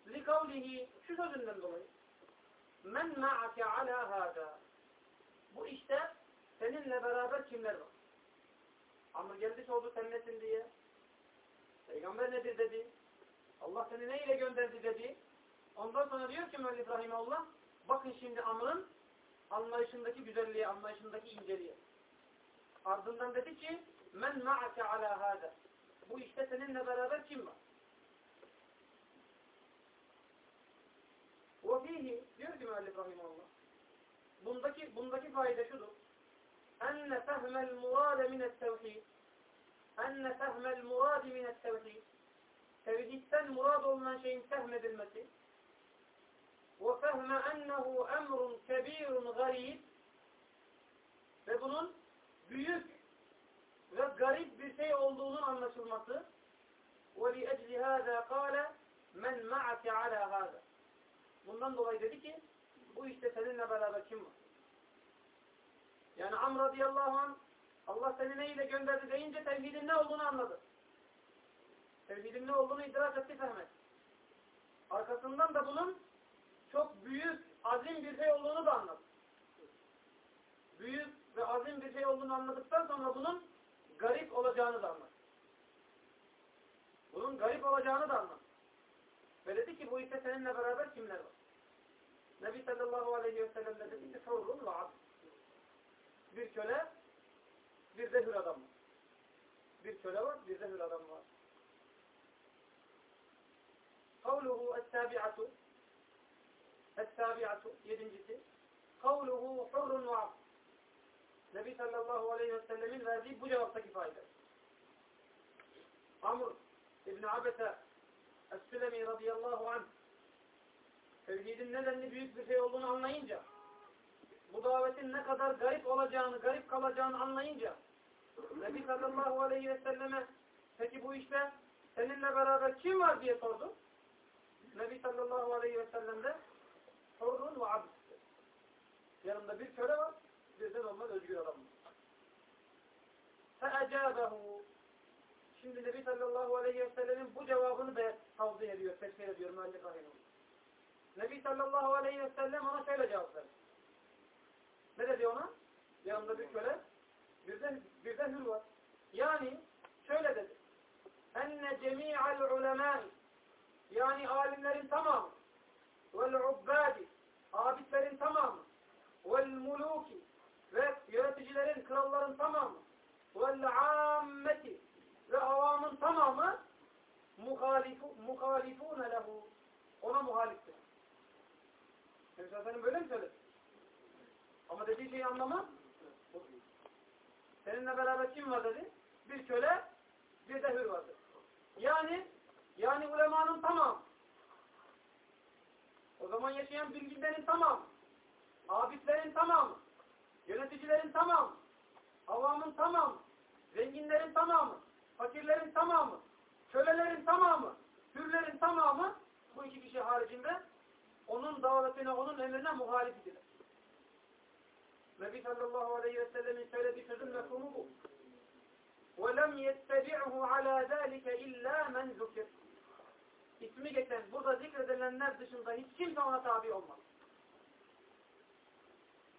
Likavlihi şu sözünden dolayı. Men ma'ake ala hâdâ. Bu işte seninle beraber kimler var? Amr geldi sordu sen nesin diye. Peygamber nedir dedi. Allah seni ne ile gönderdi dedi. Ondan sonra diyor ki Mevlid Allah bakın şimdi Amr'ın anlayışındaki güzelliği, anlayışındaki inceliği. Ardından dedi ki men ma'ake ala hâdâ. bu işte seninle beraber kim var? وَفِيهِ diyor ki müellif rahimallah. Bundaki, bundaki fayda şudur. اَنَّ فَهْمَ الْمُرَادَ مِنَ التَّوْحِيدِ اَنَّ فَهْمَ الْمُرَادِ مِنَ tevhid. Tevhidden murad olunan şeyin fehmedilmesi Ve fehme ennehu emrun kebirun garib. Ve bunun büyük ve garip bir şey olduğunun anlaşılması ecli hâzâ kâle men ma'ake alâ hâzâ Bundan dolayı dedi ki bu işte seninle beraber kim var? Yani Amr radıyallahu anh Allah seni neyle gönderdi deyince tevhidin ne olduğunu anladı. Tevhidin ne olduğunu idrak etti fehmet. Arkasından da bunun çok büyük, azim bir şey olduğunu da anladı. Büyük ve azim bir şey olduğunu anladıktan sonra bunun garip olacağını da anladı. Bunun garip olacağını da anladı. Ve dedi ki bu işte seninle beraber kimler var? Nebi sallallahu aleyhi ve sellem dedi ki hurrun ve abd. Bir köle, bir de hür adam var. Bir köle var, bir de hür adam var. Kavluhu es-sabi'atu Es-sabi'atu yedincisi Kavluhu hurrun ve abd. Nebi sallallahu aleyhi ve sellemin verdiği bu cevaptaki fayda. Amr İbn Abese Es-Sülemi radıyallahu anh tevhidin nedenli büyük bir şey olduğunu anlayınca bu davetin ne kadar garip olacağını, garip kalacağını anlayınca Nebi sallallahu aleyhi ve selleme peki bu işte seninle beraber kim var diye sordu. Nebi sallallahu aleyhi ve sellem de hurrun ve abd. Yanında bir köle var, bir de normal özgür adam var. فَاَجَابَهُ Şimdi Nebi sallallahu aleyhi ve sellemin bu cevabını da tavsiye ediyor, tefsir ediyor müellif rahimahullah. Nebi sallallahu aleyhi ve sellem ona şöyle cevap verdi. Ne dedi ona? Yanında bir köle, bir de, bir de hür var. Yani şöyle dedi. Enne cemi'al ulemâi yani alimlerin tamamı vel ubbâdi abidlerin tamamı vel muluki ve yöneticilerin, kralların tamamı vel ammeti ve avamın tamamı muhalifu, muhalifune lehu ona muhaliftir. Mesela senin böyle mi söyledi? Ama dediği şeyi anlama bu değil. Seninle beraber kim var dedi? Bir köle, bir de hür vardır. Yani yani ulemanın tamam. O zaman yaşayan bilginlerin tamam. Abidlerin tamamı. Yöneticilerin tamamı. Avamın tamamı. Zenginlerin tamamı. Fakirlerin tamamı. Kölelerin tamamı. Hürlerin tamamı bu iki kişi haricinde onun davetine, onun emrine muhalif idiler. Nebi sallallahu aleyhi ve sellemin söylediği sözün mefhumu bu. وَلَمْ يَتَّبِعْهُ عَلَى ذَٰلِكَ اِلَّا مَنْ ذُكِرْ İsmi geçen, burada zikredilenler dışında hiç kimse ona tabi olmaz.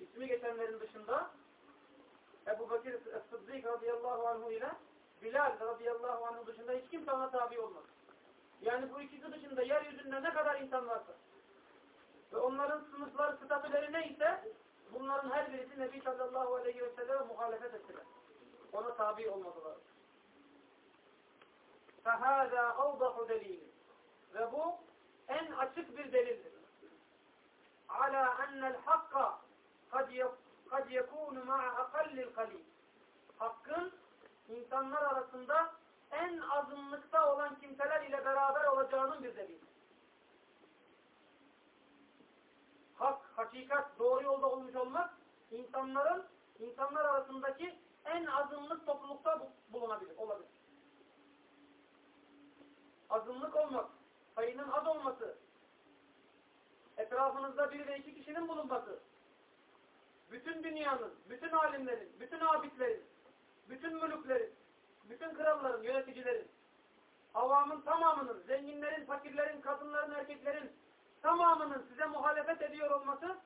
İsmi geçenlerin dışında Ebu Bakır Sıddık radıyallahu anhu ile Bilal radıyallahu anhu dışında hiç kimse ona tabi olmaz. Yani bu ikisi dışında yeryüzünde ne kadar insan varsa ve onların sınıfları, statüleri neyse bunların her birisi Nebi sallallahu aleyhi ve selleme muhalefet ettiler. Ona tabi olmadılar. فَهَذَا أَوْضَحُ دَلِيلٍ Ve bu en açık bir delildir. عَلَى أَنَّ الْحَقَّ kad yekûnu ma'a akallil kalil. Hakkın insanlar arasında en azınlıkta olan kimseler ile beraber olacağının bir delili. Hak, hakikat, doğru yolda olmuş olmak insanların insanlar arasındaki en azınlık toplulukta bulunabilir, olabilir. Azınlık olmak, sayının az olması, etrafınızda bir ve iki kişinin bulunması, bütün dünyanın, bütün alimlerin, bütün abidlerin, bütün mülüklerin, bütün kralların, yöneticilerin, avamın tamamının, zenginlerin, fakirlerin, kadınların, erkeklerin tamamının size muhalefet ediyor olması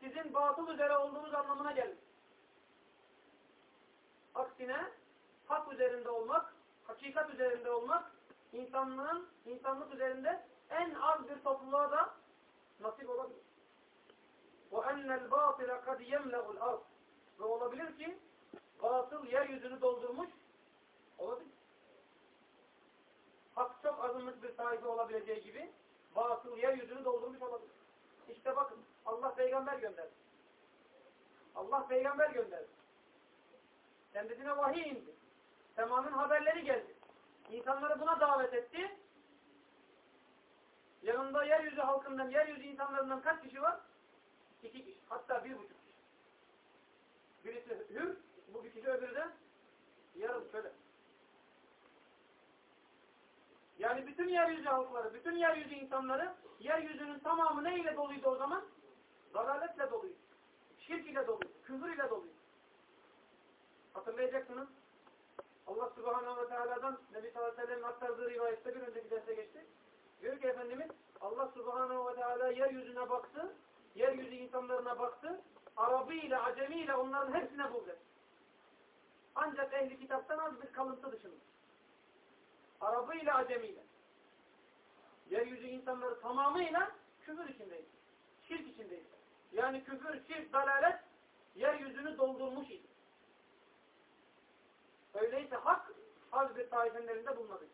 sizin batıl üzere olduğunuz anlamına gelir. Aksine hak üzerinde olmak, hakikat üzerinde olmak insanlığın, insanlık üzerinde en az bir topluluğa da nasip olabilir. وَاَنَّ الْبَاطِلَ قَدْ يَمْلَغُ الْأَرْضِ Ve olabilir ki batıl yeryüzünü doldurmuş olabilir. Hak çok azınlık bir sahibi olabileceği gibi batıl yeryüzünü doldurmuş olabilir. İşte bakın Allah peygamber gönderdi. Allah peygamber gönderdi. Kendisine vahiy indi. Semanın haberleri geldi. İnsanları buna davet etti. Yanında yeryüzü halkından, yeryüzü insanlarından kaç kişi var? İki kişi. Hatta bir buçuk kişi. Birisi hür, bu bir kişi öbürü de yarım şöyle. Yani bütün yeryüzü halkları, bütün yeryüzü insanları, yeryüzünün tamamı ne ile doluydu o zaman? Dalaletle doluydu. Şirk ile doluydu. Küfür ile doluydu. Hatırlayacaksınız. Allah Subhanahu ve Teala'dan Nebi sallallahu aleyhi ve sellem'in aktardığı rivayette bir önceki derse geçti. Diyor ki Efendimiz Allah Subhanahu ve Teala yeryüzüne baktı, yeryüzü insanlarına baktı, Arabi ile Acemi ile onların hepsine buldu. Ancak ehli kitaptan az bir kalıntı dışında. Arabı ile Acemi ile. Yeryüzü insanları tamamıyla küfür içindeydi. Şirk içindeydi. Yani küfür, şirk, dalalet yeryüzünü doldurmuş idi. Öyleyse hak az bir taifenlerinde bulunmadı.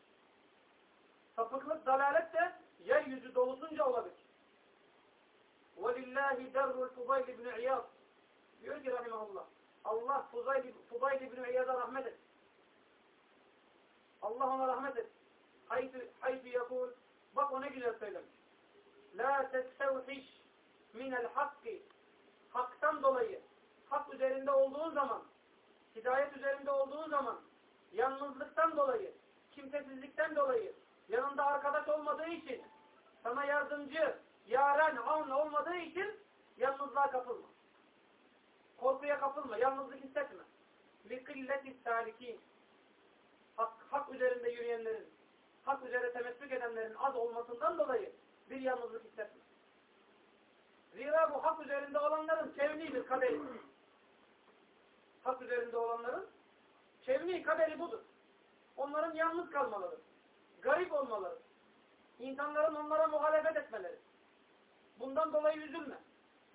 Sapıklık, dalalet de yeryüzü dolusunca olabilir. وَلِلَّهِ دَرُّ الْفُضَيْلِ بْنِ عِيَاض Diyor ki rahimahullah. Allah Fudayl, Fudayl ibn İyad'a rahmet et. Allah ona rahmet et. Haytü, haytü yakul. Bak o ne güzel söylemiş. La testevhiş minel hakki. Haktan dolayı. Hak üzerinde olduğun zaman, hidayet üzerinde olduğun zaman, yalnızlıktan dolayı, kimsesizlikten dolayı, yanında arkadaş olmadığı için, sana yardımcı, yaren, avn olmadığı için yalnızlığa kapılma. Korkuya kapılma, yalnızlık hissetme. لِقِلَّةِ السَّالِكِينَ hak, hak üzerinde yürüyenlerin, hak üzere temessük edenlerin az olmasından dolayı bir yalnızlık hissetme. Zira bu hak üzerinde olanların çevnidir, kaderi. Hak üzerinde olanların çevni, kaderi budur. Onların yalnız kalmaları, garip olmaları, insanların onlara muhalefet etmeleri. Bundan dolayı üzülme.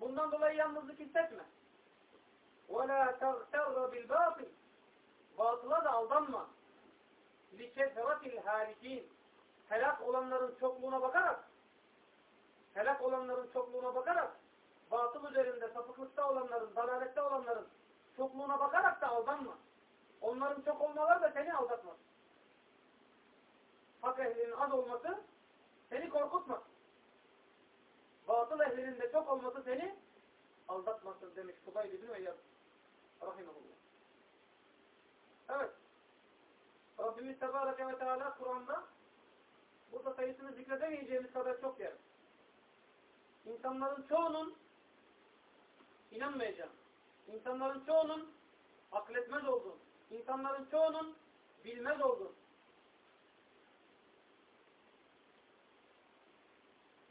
Bundan dolayı yalnızlık hissetme. وَلَا تَغْتَرَّ بِالْبَاطِلِ Batıla da aldanma. لِكَثْرَةِ الْهَالِكِينَ Helak olanların çokluğuna bakarak helak olanların çokluğuna bakarak batıl üzerinde sapıklıkta olanların, dalalette olanların çokluğuna bakarak da aldanma. Onların çok olmaları da seni aldatmaz. Hak ehlinin az olması seni korkutmaz. Batıl ehlinin de çok olması seni aldatmasın demiş Fudayl bin Eyyad. Rahimahullah. Evet. Rabbimiz Tebareke ve Teala Kur'an'da burada sayısını zikredemeyeceğimiz kadar çok yer. İnsanların çoğunun inanmayacağım. İnsanların çoğunun akletmez olduğunu, insanların çoğunun bilmez olduğunu,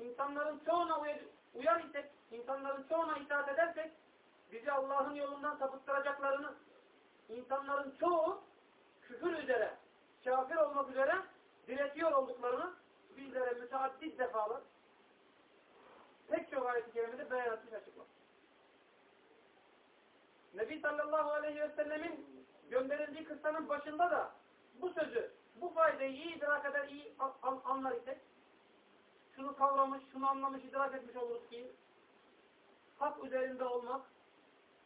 insanların çoğuna uyar, isek, insanların çoğuna itaat edersek, bizi Allah'ın yolundan sapıttıracaklarını, insanların çoğu küfür üzere, kafir olmak üzere diretiyor olduklarını bizlere müteaddit defalar pek çok ayet-i kerimede beyan açıklar. Nebi sallallahu aleyhi ve sellemin gönderildiği kıssanın başında da bu sözü, bu faydayı iyi idrak eder, iyi anlar isek, şunu kavramış, şunu anlamış, idrak etmiş oluruz ki, hak üzerinde olmak,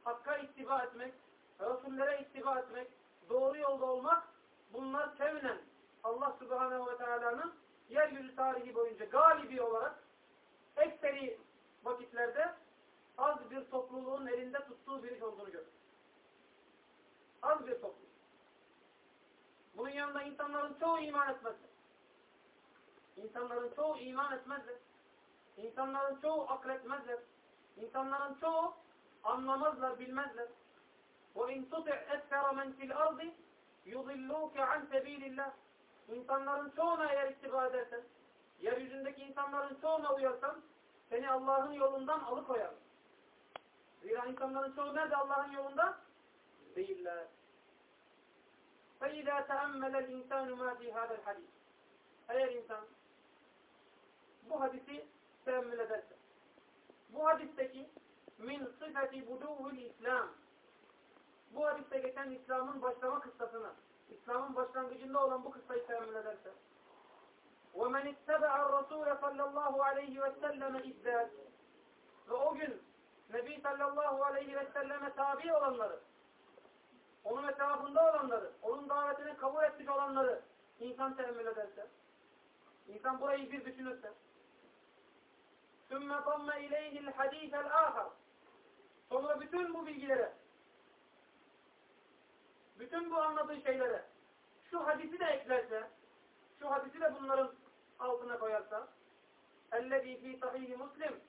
hakka ittiba etmek, Resullere ittiba etmek, doğru yolda olmak, bunlar kevnen Allah subhanehu ve teala'nın yeryüzü tarihi boyunca galibi olarak ekseri vakitlerde az bir topluluğun elinde tuttuğu bir iş olduğunu görür. Az bir topluluk. Bunun yanında insanların çoğu iman etmezler. İnsanların çoğu iman etmezler. İnsanların çoğu akletmezler. İnsanların çoğu anlamazlar, bilmezler. وَاِنْ تُطِعْ اَكْفَرَ مَنْ فِي الْأَرْضِ يُضِلُّوكَ عَنْ سَب۪يلِ اللّٰهِ İnsanların çoğuna eğer ittiba edersen, yeryüzündeki insanların çoğuna uyarsan, seni Allah'ın yolundan alıkoyar. Zira insanların çoğu nerede Allah'ın yolunda? Değiller. فَاِذَا تَأَمَّلَ الْاِنْسَانُ مَا فِي هَذَا الْحَدِيثِ Eğer insan bu hadisi teemmül ederse, bu hadisteki min sıfeti buduhul İslam bu hadiste geçen İslam'ın başlama kıssasını, İslam'ın başlangıcında olan bu kıssayı teemmül ederse وَمَنِ اتَّبَعَ الرَّسُولَ sallallahu aleyhi ve selleme izzet ve o gün Nebi sallallahu aleyhi ve selleme tabi olanları, onun etrafında olanları, onun davetini kabul etmiş olanları insan teemmül ederse, insan burayı bir düşünürse, ثُمَّ طَمَّ اِلَيْهِ الْحَد۪يثَ الْآخَرِ Sonra bütün bu bilgilere, bütün bu anladığı şeylere, şu hadisi de eklerse, şu hadisi de bunların altına koyarsa, اَلَّذ۪ي ف۪ي صَح۪يهِ Muslim,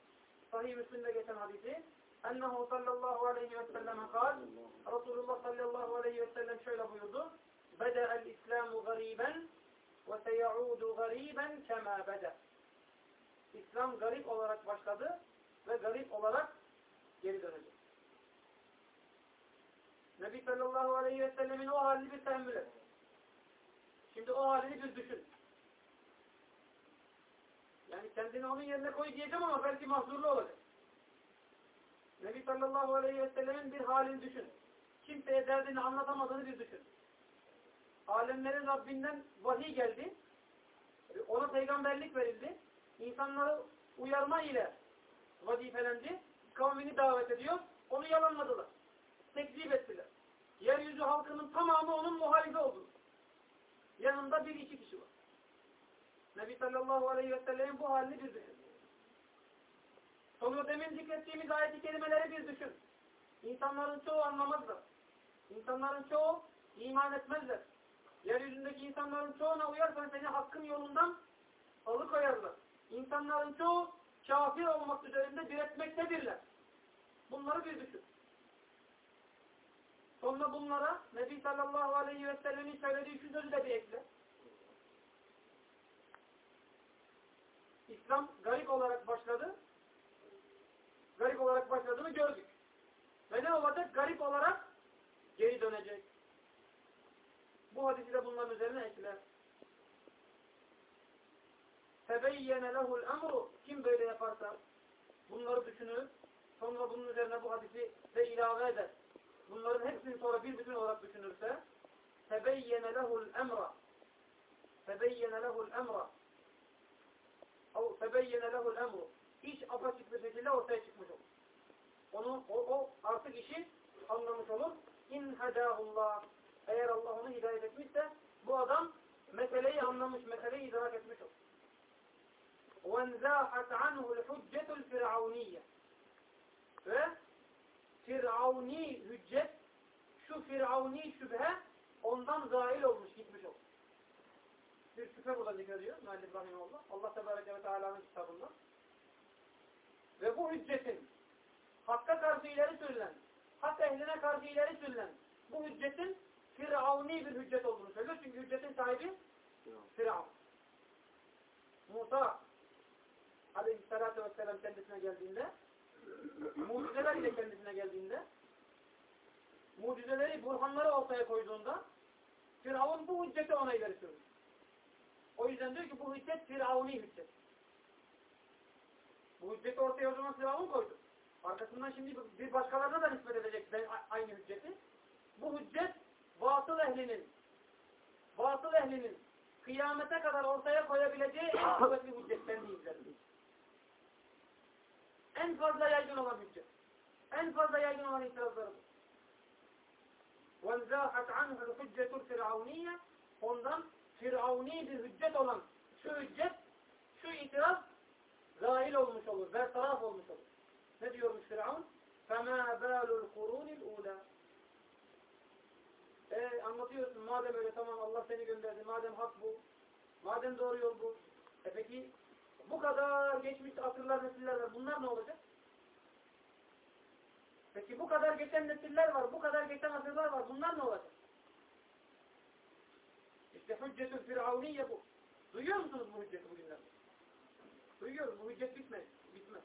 Sahih Müslim'de geçen hadisi, ennehu sallallahu aleyhi ve sellem kal, Resulullah sallallahu aleyhi ve sellem şöyle buyurdu, bede'el İslamu gariben ve seyaudu gariben kema bede. İslam garip olarak başladı ve garip olarak geri dönecek. Nebi sallallahu aleyhi ve sellemin o halini bir temmül. Şimdi o halini bir düşün. Yani kendini onun yerine koy diyeceğim ama belki mahzurlu olacak. Nebi sallallahu aleyhi ve sellemin bir halini düşün. Kimseye derdini anlatamadığını bir düşün. Alemlerin Rabbinden vahiy geldi. Ona peygamberlik verildi. İnsanları uyarma ile vazifelendi. Kavmini davet ediyor. Onu yalanladılar. Tekzip ettiler. Yeryüzü halkının tamamı onun muhalifi oldu. Yanında bir iki kişi var. Nebi sallallahu aleyhi ve sellemin bu halini bir düşün. Sonra demin zikrettiğimiz ayet-i kerimeleri bir düşün. İnsanların çoğu anlamazlar. İnsanların çoğu iman etmezler. Yeryüzündeki insanların çoğuna uyarsan seni hakkın yolundan alıkoyarlar. İnsanların çoğu kafir olmak üzerinde diretmektedirler. Bunları bir düşün. Sonra bunlara Nebi sallallahu aleyhi ve sellemin söylediği şu sözü de bir ekle. İslam garip olarak başladı. Garip olarak başladığını gördük. Ve ne olacak? Garip olarak geri dönecek. Bu hadisi de bunların üzerine ekler. Tebeyyene lehul emru kim böyle yaparsa bunları düşünür sonra bunun üzerine bu hadisi de ilave eder. Bunların hepsini sonra bir bütün olarak düşünürse tebeyyene lehul emra tebeyyene lehul emra o tebeyyene lehul emru iş apaçık bir şekilde ortaya çıkmış olur. Onu, o, o artık işi anlamış olur. İn hedâhullah eğer Allah onu hidayet etmişse bu adam meseleyi anlamış, meseleyi idrak etmiş olur. وَنْزَاحَتْ عَنْهُ الْحُجَّةُ الْفِرْعَوْنِيَّ Ve Firavuni hüccet, şu Firavuni şüphe ondan zahil olmuş, gitmiş olur. Bir şüphe burada zikrediyor Müellif Rahimullah. Allah Tebareke ve Teala'nın kitabında. Ve bu hüccetin hakka karşı ileri sürülen, hak ehline karşı ileri sürülen bu hüccetin Firavuni bir hüccet olduğunu söylüyor. Çünkü hüccetin sahibi Firavun. Musa Aleyhisselatü Vesselam kendisine geldiğinde mucizeler ile kendisine geldiğinde mucizeleri, burhanları ortaya koyduğunda Firavun bu hücceti ona ileri sürmüş. O yüzden diyor ki bu hüccet Firavuni hüccet. Bu hücceti ortaya o zaman Firavun koydu. Arkasından şimdi bir başkalarına da nispet edecek aynı hücceti. Bu hüccet batıl ehlinin batıl ehlinin kıyamete kadar ortaya koyabileceği en kuvvetli hüccet kendi izlerinde. En fazla yaygın olan hüccet. En fazla yaygın olan itirazları bu. وَنْزَاحَتْ عَنْهُ الْحُجَّةُ الْفِرْعَوْنِيَّ Ondan Firavuni bir hüccet olan şu hüccet, şu itiraz zahil olmuş olur, bertaraf olmuş olur. Ne diyormuş Firavun? فَمَا بَالُ الْقُرُونِ الْعُولَى E anlatıyorsun madem öyle tamam Allah seni gönderdi, madem hak bu, madem doğru yol bu. E peki bu kadar geçmiş asırlar, nesiller var. Bunlar ne olacak? Peki bu kadar geçen nesiller var, bu kadar geçen asırlar var. Bunlar ne olacak? İşte hüccetül firavuniye bu. Duyuyor musunuz bu hücceti bugünlerde? Duyuyoruz. Bu hüccet bitmez. Bitmez.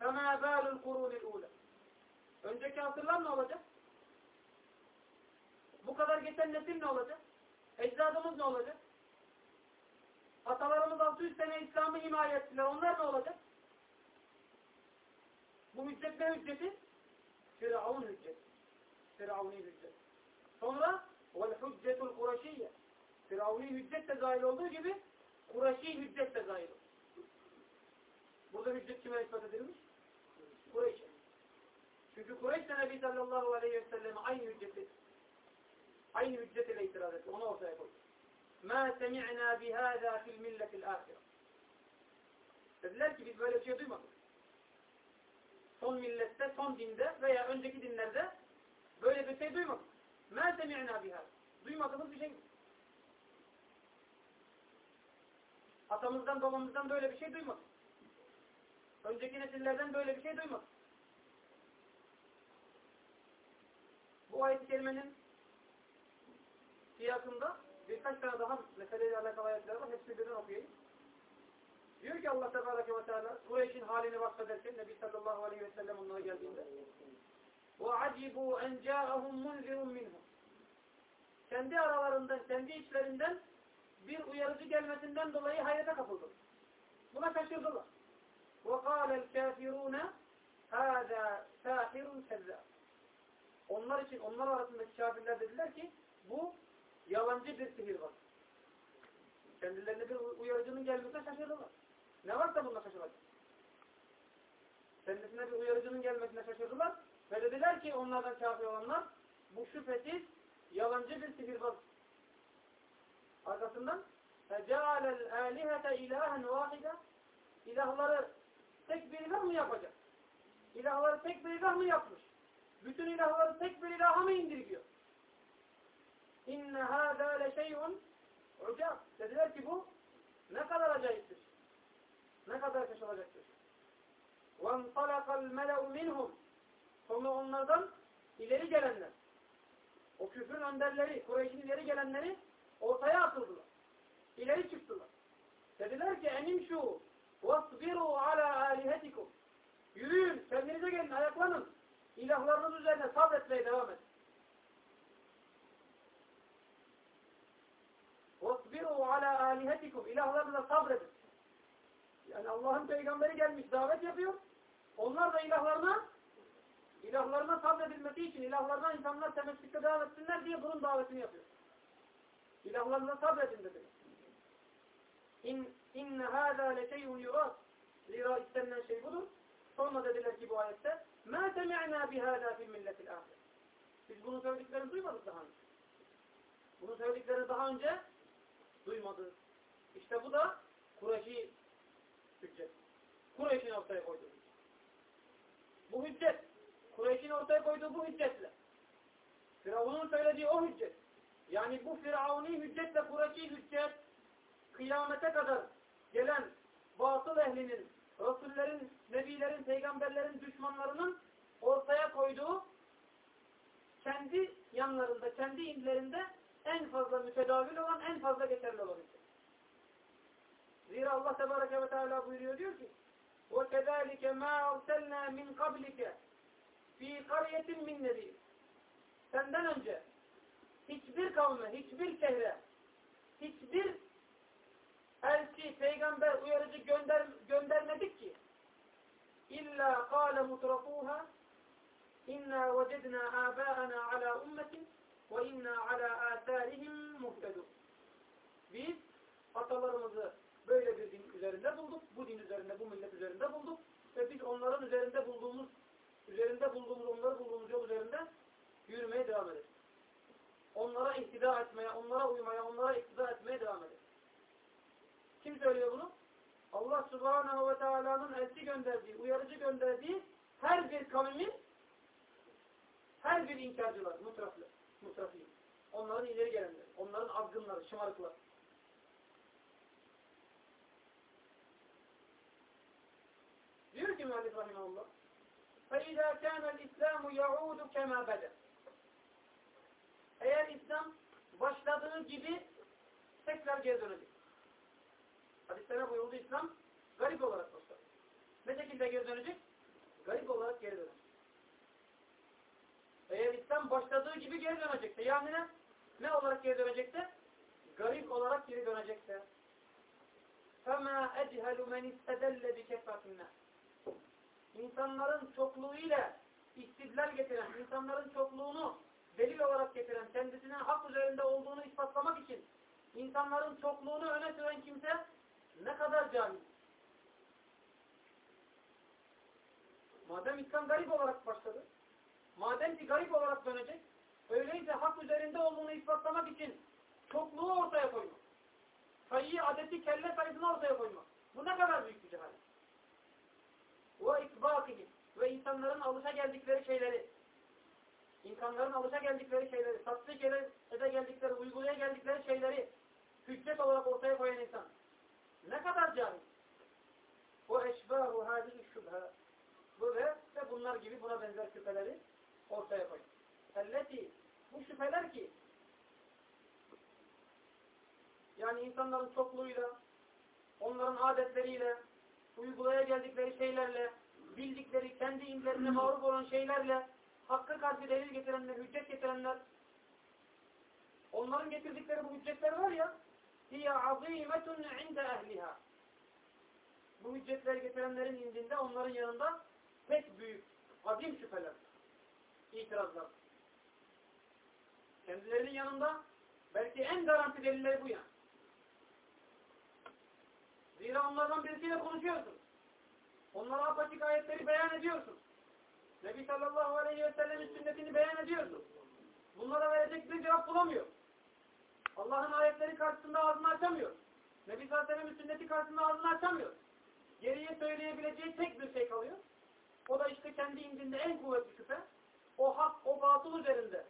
فَمَا بَالُ الْقُرُونِ الْعُولَى Önceki asırlar ne olacak? Bu kadar geçen nesil ne olacak? Ecdadımız ne olacak? Atalarımız 600 sene İslam'ı himaye ettiler. Onlar ne olacak? Bu hüccet ne hücceti? Firavun hücceti. Firavuni hüccet. Sonra vel hüccetul kureşiyye. Firavuni hüccet de zahil olduğu gibi Kureşi hüccet de zahil olur. Burada hüccet kime ispat edilmiş? Kureş'e. Çünkü Kureyş de Nebi sallallahu aleyhi ve selleme aynı hücceti aynı hüccet ile itiraz etti. Onu ortaya koydu. مَا سَمِعْنَا بِهَذَا فِي الْمِلَّةِ الْآخِرَةِ Dediler ki biz böyle bir şey duymadık. Son millette, son dinde veya önceki dinlerde böyle bir şey duymadık. مَا سَمِعْنَا بِهَذَا Duymadığımız bir şey. Atamızdan, babamızdan böyle bir şey duymadık. Önceki nesillerden böyle bir şey duymadık. Bu ayet-i kerimenin siyasında birkaç tane daha meseleyle alakalı ayetler var. Hepsini birden okuyayım. Diyor ki Allah Tebareke ve Teala Kureyş'in halini bahsederken Nebi sallallahu aleyhi ve sellem onlara geldiğinde وَعَجِبُوا اَنْ جَاءَهُمْ مُنْزِرٌ مِنْهُمْ Kendi aralarından, kendi içlerinden bir uyarıcı gelmesinden dolayı hayrete kapıldı. Buna şaşırdılar. وَقَالَ الْكَافِرُونَ هَذَا سَاحِرٌ كَذَّابٌ Onlar için, onlar arasındaki kafirler dediler ki bu yalancı bir sihir var. Kendilerine bir uyarıcının gelmesine şaşırdılar. Ne varsa bunda şaşıracak. Kendisine bir uyarıcının gelmesine şaşırdılar ve dediler ki onlardan kafir olanlar bu şüphesiz yalancı bir sihirbaz. Arkasından فَجَعَلَ الْآلِهَةَ اِلَٰهًا وَاحِدًا İlahları tek bir ilah mı yapacak? İlahları tek bir ilah mı yapmış? Bütün ilahları tek bir ilaha mı indirgiyor? İnne hâzâ leşey'un ucab. Dediler ki bu ne kadar acayiptir. Ne kadar şaşılacaktır. وَانْطَلَقَ الْمَلَوْ مِنْهُمْ Sonra onlardan ileri gelenler, o küfrün önderleri, Kureyş'in ileri gelenleri ortaya atıldılar. İleri çıktılar. Dediler ki enim şu وَاصْبِرُوا عَلَى آلِهَتِكُمْ Yürüyün, kendinize gelin, ayaklanın. İlahlarınız üzerine sabretmeye devam edin. وَاصْبِرُوا عَلَى آلِهَتِكُمْ İlahlarınıza sabredin. Yani Allah'ın peygamberi gelmiş, davet yapıyor. Onlar da ilahlarına ilahlarına sabredilmesi için ilahlarına insanlar temessükte devam etsinler diye bunun davetini yapıyor. İlahlarına sabredin dedi. İn, inne hâzâ leşeyhun yurâd. Zira istenilen şey budur. Sonra dediler ki bu ayette مَا سَمِعْنَا بِهَذَا فِي الْمِلَّةِ الْآخِرِ Biz bunun söylediklerini duymadık daha önce. Bunun söylediklerini daha önce duymadık. İşte bu da Kureyş'i hüccet. Kureyş'in ortaya koyduğu. Bu hüccet. Kureyş'in ortaya koyduğu bu hüccetle. Firavun'un söylediği o hüccet. Yani bu Firavuni hüccetle Kureyş'i hüccet kıyamete kadar gelen batıl ehlinin, Resullerin, Nebilerin, Peygamberlerin düşmanlarının ortaya koyduğu kendi yanlarında, kendi inlerinde en fazla mütedavil olan, en fazla geçerli olan hüccet. Zira Allah Tebareke ve Teala buyuruyor diyor ki وَكَذَٰلِكَ مَا أَرْسَلْنَا مِنْ قَبْلِكَ ف۪ي قَرْيَةٍ مِنْ نَب۪ي Senden önce hiçbir kavme, hiçbir şehre, hiçbir elçi, peygamber, uyarıcı gönder, göndermedik ki illa kâle mutrafuha inna vecedna âbâ'ana alâ ummetin ve inna alâ âthârihim muhtedun. Biz atalarımızı böyle bir din üzerinde bulduk. Bu din üzerinde, bu millet üzerinde bulduk. Ve biz onların üzerinde bulduğumuz, üzerinde bulduğumuz, onları bulduğumuz yol üzerinde yürümeye devam ederiz. Onlara ihtida etmeye, onlara uymaya, onlara iktida etmeye devam ederiz. Kim söylüyor bunu? Allah Subhanahu ve Teala'nın elçi gönderdiği, uyarıcı gönderdiği her bir kavmin her bir inkarcılar, mutraflı, mutrafi. Onların ileri gelenleri, onların azgınları, şımarıklar. Diyor ki müellif rahimahullah فَاِذَا كَانَ الْاِسْلَامُ يَعُودُ كَمَا بَدَى Eğer İslam başladığı gibi tekrar geri dönecek. Hadislere buyurdu İslam garip olarak başladı. Ne şekilde geri dönecek? Garip olarak geri dönecek. Eğer İslam başladığı gibi geri dönecekse yani ne? Ne olarak geri dönecekse? Garip olarak geri dönecekse. فَمَا اَجْهَلُ مَنِ اسْتَدَلَّ بِكَفَّةِ النَّاسِ İnsanların çokluğuyla istidlal getiren, insanların çokluğunu delil olarak getiren, kendisinin hak üzerinde olduğunu ispatlamak için insanların çokluğunu öne süren kimse ne kadar cahil. Madem İslam garip olarak başladı, madem ki garip olarak dönecek, öyleyse hak üzerinde olduğunu ispatlamak için çokluğu ortaya koymak. Sayıyı, adeti, kelle sayısını ortaya koymak. Bu ne kadar büyük bir cehalet. Ve ikbâkihim ve insanların alışa geldikleri şeyleri insanların alışa geldikleri şeyleri, tatbik ede geldikleri, uygulaya geldikleri şeyleri hüccet olarak ortaya koyan insan. Ne kadar cahil. O eşbâhu hâdî şübhâ. Bu ve, ve bunlar gibi buna benzer şüpheleri ortaya koyun. Elleti bu şüpheler ki yani insanların çokluğuyla onların adetleriyle uygulaya geldikleri şeylerle bildikleri kendi inlerine mağrup olan şeylerle hakka karşı delil getirenler, hüccet getirenler onların getirdikleri bu hüccetler var ya hiye azimetun inde ehliha bu hüccetleri getirenlerin indinde onların yanında pek büyük azim şüpheler itirazlar kendilerinin yanında belki en garanti delilleri bu yani Zira onlardan birisiyle konuşuyorsun. Onlara apaçık ayetleri beyan ediyorsun. Nebi sallallahu aleyhi ve sellemin sünnetini beyan ediyorsun. Bunlara verecek bir cevap bulamıyor. Allah'ın ayetleri karşısında ağzını açamıyor. Nebi sallallahu aleyhi ve sellemin sünneti karşısında ağzını açamıyor. Geriye söyleyebileceği tek bir şey kalıyor. O da işte kendi indinde en kuvvetli şüphe. O hak, o batıl üzerinde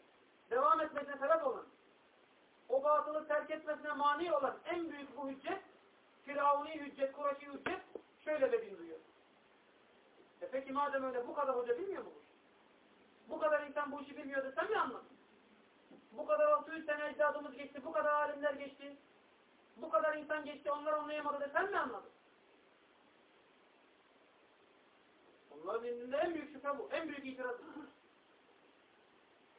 devam etmesine sebep olan, o batılı terk etmesine mani olan en büyük bu hüccet Firavuni hüccet, Kureyşi hüccet şöyle dediğini duyuyor. E peki madem öyle bu kadar hoca bilmiyor mu bu? Bu kadar insan bu işi bilmiyordu sen mi anladın? Bu kadar 600 sene ecdadımız geçti, bu kadar alimler geçti, bu kadar insan geçti, onlar anlayamadı da sen mi anladın? Onların en büyük şüphe bu, en büyük itiraz.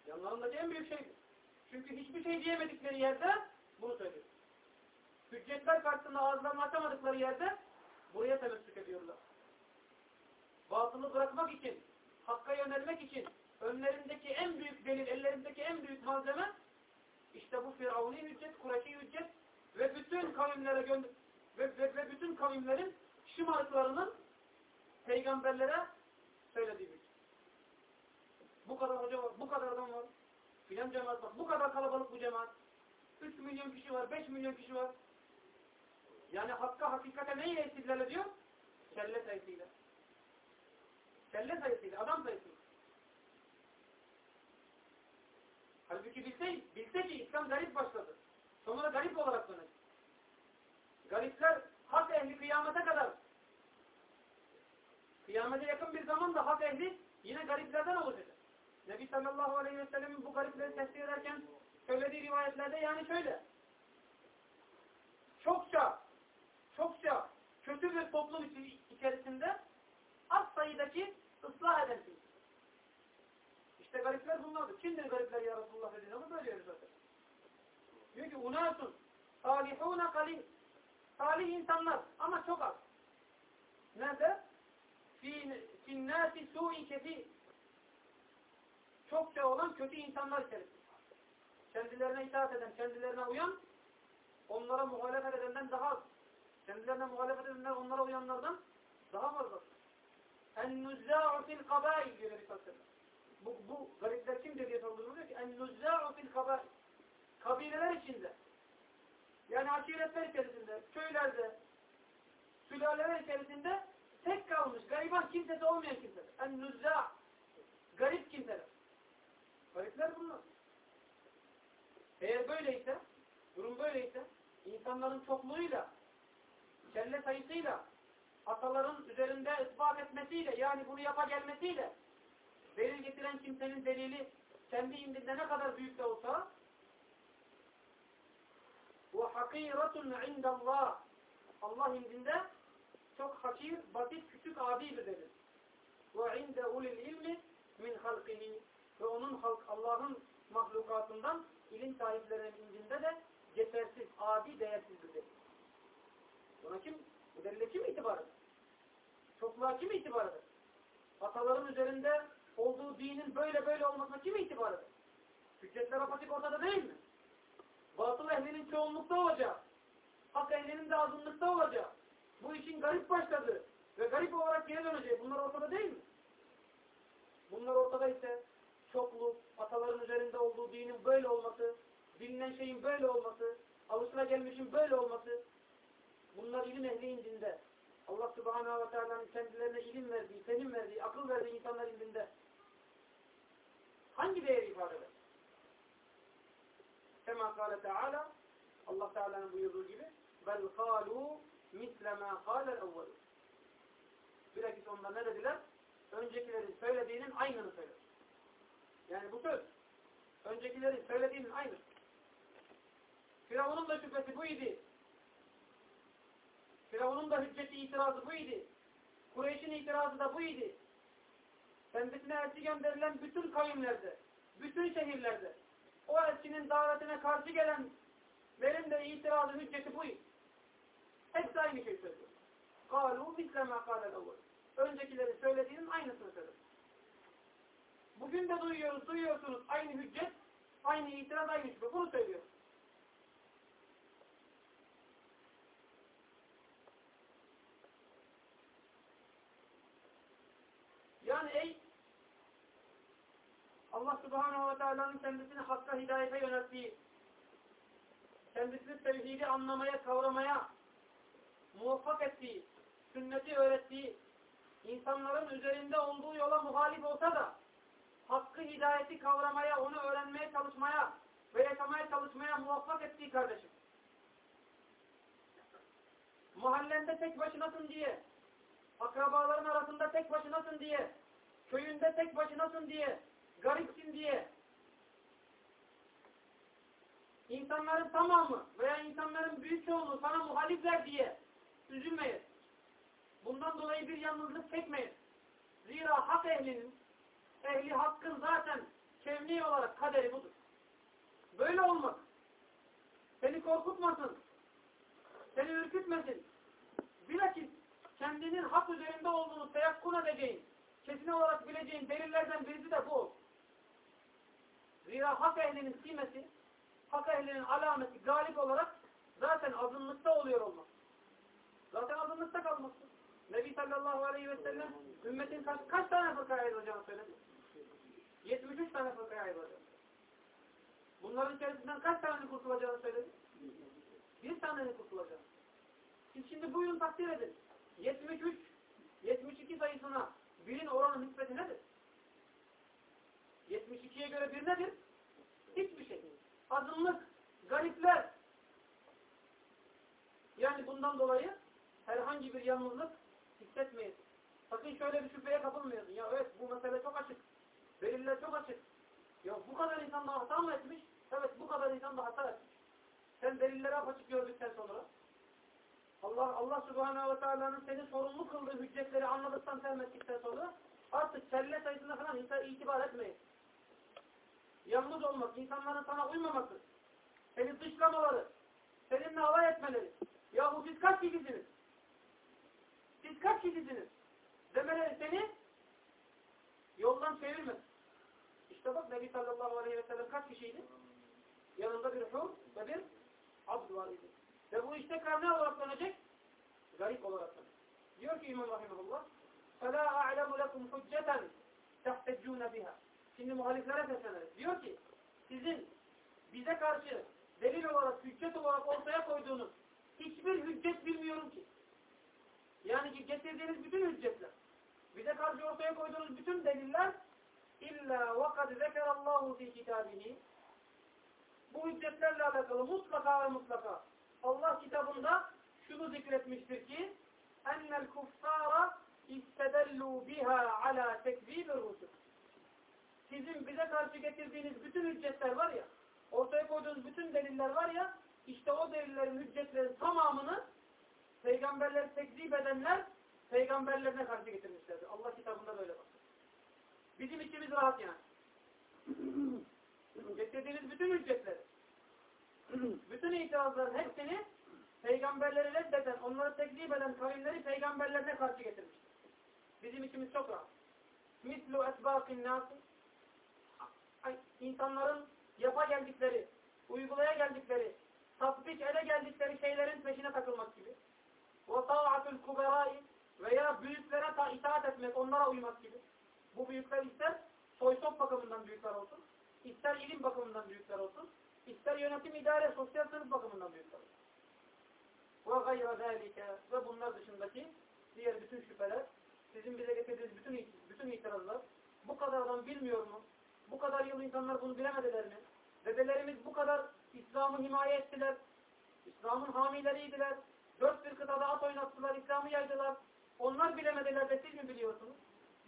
Yanlarındaki en büyük şey bu. Çünkü hiçbir şey diyemedikleri yerde bunu söylüyor. Hüccetler karşısında ağızlarını açamadıkları yerde buraya temessük ediyorlar. batılı bırakmak için, hakka yönelmek için önlerindeki en büyük delil, ellerindeki en büyük malzeme işte bu Firavuni hüccet, Kureyşi hüccet ve bütün kavimlere ve, ve, ve bütün kavimlerin şımarıklarının peygamberlere söylediği hüccet. Bu kadar hoca var, bu kadar adam var. Filan cemaat var, bu kadar kalabalık bu cemaat. 3 milyon kişi var, 5 milyon kişi var. Yani hakka, hakikate neyle istidlal ediyor? Kelle sayısıyla. Kelle sayısıyla, adam sayısıyla. Halbuki bilse, bilse ki İslam garip başladı. Sonra garip olarak dönecek. Garipler hak ehli kıyamete kadar. Kıyamete yakın bir zamanda hak ehli yine gariplerden olacak. Nebi sallallahu aleyhi ve sellemin bu garipleri tespit ederken söylediği rivayetlerde yani şöyle. Çokça, çokça kötü bir toplum içerisinde az sayıdaki ıslah kimse. İşte garipler bunlardır. Kimdir garipler ya Resulullah dediğinde bunu söylüyoruz zaten. Diyor ki unasun salihune kalil salih insanlar ama çok az. Nerede? Fin nâsi su'i kefi çokça olan kötü insanlar içerisinde. Kendilerine itaat eden, kendilerine uyan onlara muhalefet edenden daha az. Kendilerine muhalefet edenler onlara uyanlardan daha fazla. En-nuzzâ'u fil kabâil diyor Nebi bu, bu garipler kimdir diye sorduğunu diyor ki en-nuzzâ'u fil kabileler içinde yani aşiretler içerisinde, köylerde, sülaleler içerisinde tek kalmış, gariban kimsesi olmayan kimseler. En-nuzzâ garip kimseler. Garipler bunlar. Eğer böyleyse, durum böyleyse, insanların çokluğuyla, kelle sayısıyla, ataların üzerinde ispat etmesiyle, yani bunu yapa gelmesiyle, delil getiren kimsenin delili kendi indinde ne kadar büyük de olsa, وَحَقِيرَةٌ عِنْدَ اللّٰهِ Allah indinde çok hakir, basit, küçük, adi bir delil. وَعِنْدَ اُلِ الْاِلْمِ مِنْ خَلْقِهِ ve onun halk, Allah'ın mahlukatından ilim sahiplerinin indinde de geçersiz, adi, değersiz bir delil. Buna kim? Bu delile kim itibar eder? Çokluğa kim itibar eder? Ataların üzerinde olduğu dinin böyle böyle olmasına kim itibar eder? Apaçık ortada değil mi? Batıl ehlinin çoğunlukta olacağı, hak ehlinin de azınlıkta olacağı, bu işin garip başladığı ve garip olarak geri döneceği bunlar ortada değil mi? Bunlar ortada ise çokluk, ataların üzerinde olduğu dinin böyle olması, bilinen şeyin böyle olması, alışılagelmişin böyle olması, bunlar ilim ehli indinde. Allah Subhanahu ve Teala'nın kendilerine ilim verdiği, selim verdiği, akıl verdiği insanlar indinde hangi değeri ifade eder? Kema kâle Teala Allah Teala'nın buyurduğu gibi bel kâlû misle mâ kâlel evvelû Bilakis onlar ne dediler? Öncekilerin söylediğinin aynını söyledi. Yani bu söz öncekilerin söylediğinin aynı. Firavun'un da şüphesi buydu. Firavun'un da hücceti itirazı buydu. Kureyş'in itirazı da buydu. Kendisine elçi gönderilen bütün kavimlerde, bütün şehirlerde o elçinin davetine karşı gelen benim de itirazı hücceti buydu. Hepsi aynı şey söylüyor. قَالُوا مِثْلَ مَا قَالَ الْاَوَّلُ Öncekileri söylediğinin aynısını söylüyor. Bugün de duyuyoruz, duyuyorsunuz aynı hüccet, aynı itiraz, aynı şüphe. Bunu söylüyor. Yani ey Allah Subhanahu ve Teala'nın kendisini hakka hidayete yönelttiği, kendisini tevhidi anlamaya, kavramaya muvaffak ettiği, sünneti öğrettiği, insanların üzerinde olduğu yola muhalif olsa da hakkı hidayeti kavramaya, onu öğrenmeye çalışmaya ve yaşamaya çalışmaya muvaffak ettiği kardeşim. Mahallende tek başınasın diye, akrabaların arasında tek başınasın diye, köyünde tek başınasın diye, garipsin diye, insanların tamamı veya insanların büyük çoğunluğu sana muhalifler diye üzülmeyin. Bundan dolayı bir yalnızlık çekmeyin. Zira hak ehlinin, ehli hakkın zaten kevni olarak kaderi budur. Böyle olmak. Seni korkutmasın. Seni ürkütmesin. Bilakis kendinin hak üzerinde olduğunu teyakkun edeceğin, kesin olarak bileceğin delillerden birisi de bu. Zira hak ehlinin simesi, hak ehlinin alameti galip olarak zaten azınlıkta oluyor olmak. Zaten azınlıkta kalması. Nebi sallallahu aleyhi ve sellem ümmetin kaç, kaç tane fırkaya ayrılacağını söyledi? 73 tane fırkaya ayrılacağını. Bunların içerisinden kaç tane kurtulacağını söyledi? Bir tanenin kurtulacağını. Siz şimdi buyurun takdir edin. 73, 72 sayısına birin oranı nispeti nedir? 72'ye göre bir nedir? Hiçbir şey. Azınlık, garipler. Yani bundan dolayı herhangi bir yalnızlık hissetmeyin. Sakın şöyle bir şüpheye kapılmayasın. Ya evet bu mesele çok açık. Deliller çok açık. Ya bu kadar insan da hata mı etmiş? Evet bu kadar insan da hata etmiş. Sen delilleri apaçık gördükten sonra Allah Allah Subhanahu ve Teala'nın seni sorumlu kıldığı hüccetleri anladıktan sevmettikten sonra artık kelle sayısına falan insan itibar etmeyin. Yalnız olmak, insanların sana uymaması, seni dışlamaları, seninle alay etmeleri. Yahu siz kaç kişisiniz? Siz kaç kişisiniz? Demeleri seni yoldan çevirmez. İşte bak Nebi sallallahu aleyhi ve sellem kaç kişiydi? Yanında bir hur ve bir abd var idi. Ve bu işte ne olarak dönecek? Garip olarak dönecek. Diyor ki İmam Rahimullah فَلَا أَعْلَمُ لَكُمْ حُجَّةً تَحْتَجُّونَ بِهَا Şimdi muhaliflere sesleniriz. Diyor ki sizin bize karşı delil olarak, hüccet olarak ortaya koyduğunuz hiçbir hüccet bilmiyorum ki. Yani ki getirdiğiniz bütün hüccetler, bize karşı ortaya koyduğunuz bütün deliller illa vakad zekerallahu fi kitabihi bu hüccetlerle alakalı mutlaka ve mutlaka Allah kitabında şunu zikretmiştir ki ennel kuffara istedellu biha ala tekzibir rusul sizin bize karşı getirdiğiniz bütün hüccetler var ya ortaya koyduğunuz bütün deliller var ya işte o delillerin, hüccetlerin tamamını peygamberleri tekzip edenler peygamberlerine karşı getirmişlerdir. Allah kitabında böyle bak. Bizim içimiz rahat yani. Beklediğiniz bütün hüccetler, bütün itirazların hepsini peygamberleri reddeden, onları tekzip eden kavimleri peygamberlerine karşı getirmiş. Bizim içimiz çok rahat. Mislu esbâkin nâsı insanların yapa geldikleri, uygulaya geldikleri, tatbik ele geldikleri şeylerin peşine takılmak gibi. Ve ta'atul kuberâi veya büyüklere itaat etmek, onlara uymak gibi. Bu büyükler ister soysop bakımından büyükler olsun, ister ilim bakımından büyükler olsun, ister yönetim, idare, sosyal sınıf bakımından büyükler olsun. Ve gayra zâlike ve bunlar dışındaki diğer bütün şüpheler, sizin bize getirdiğiniz bütün, bütün itirazlar, bu kadar adam bilmiyor mu? Bu kadar yıl insanlar bunu bilemediler mi? Dedelerimiz bu kadar İslam'ı himaye ettiler, İslam'ın hamileriydiler, dört bir kıtada at oynattılar, İslam'ı yaydılar. Onlar bilemediler de siz mi biliyorsunuz?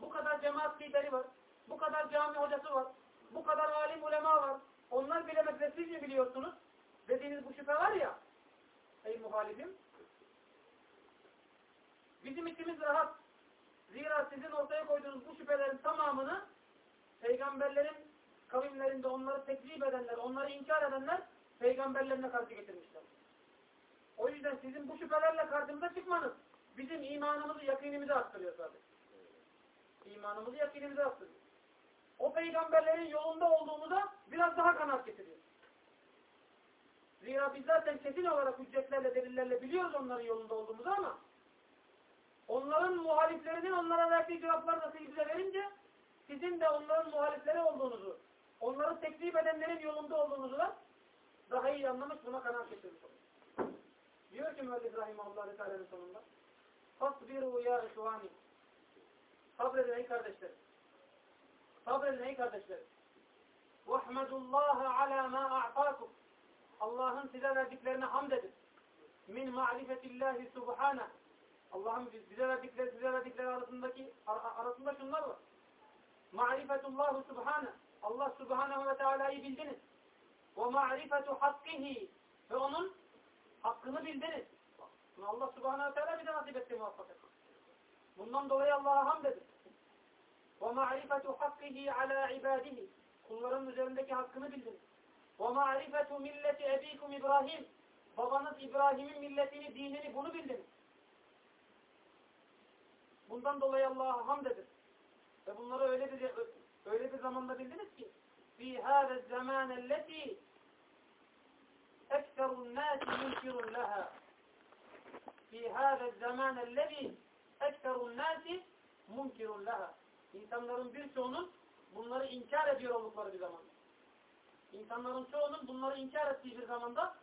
Bu kadar cemaat lideri var. Bu kadar cami hocası var. Bu kadar alim ulema var. Onlar bilemediler siz mi biliyorsunuz? Dediğiniz bu şüphe var ya. Ey muhalifim. Bizim içimiz rahat. Zira sizin ortaya koyduğunuz bu şüphelerin tamamını peygamberlerin kavimlerinde onları tekzip edenler, onları inkar edenler peygamberlerine karşı getirmişler. O yüzden sizin bu şüphelerle karşımıza çıkmanız bizim imanımızı, yakinimizi arttırıyor zaten. İmanımızı, yakinimizi arttırıyor. O peygamberlerin yolunda olduğumuza biraz daha kanaat getiriyor. Zira biz zaten kesin olarak hüccetlerle, delillerle biliyoruz onların yolunda olduğumuzu ama onların muhaliflerinin onlara verdiği cevapları da siz bize verince sizin de onların muhalifleri olduğunuzu, onları tekzip edenlerin yolunda olduğunuzu da daha iyi anlamış, buna kanaat getirmiş olur. Diyor ki Müellif Rahimahullah Teala'nın sonunda Fasbiru ya ihvani Sabredin ey kardeşlerim. Sabredin ey kardeşlerim. Vahmedullaha ala ma a'takum Allah'ın size verdiklerine hamd edin. Min ma'rifetillahi subhana Allah'ın bize verdikleri, size verdikleri arasındaki arasında şunlar var. Ma'rifetullahu subhana Allah subhanahu ve teala'yı bildiniz. Ve ma'rifetu hakkihi ve onun hakkını bildiniz. Allah subhanahu ve teala bize nasip etti muvaffak etti. Bundan dolayı Allah'a hamd edin. Ve ma'rifetu hakkihi ala ibadihi kulların üzerindeki hakkını bildiniz. Ve ma'rifetu milleti ebikum İbrahim babanız İbrahim'in milletini, dinini bunu bildiniz. Bundan dolayı Allah'a hamd edin. Ve bunları öyle bir öyle bir zamanda bildiniz ki fi hâze zamânelleti ekserun nâsi munkirun leha fi hâze zamânellezi ekserun nâsi munkirun leha İnsanların birçoğunun bunları inkar ediyor oldukları bir zaman. İnsanların çoğunun bunları inkar ettiği bir zamanda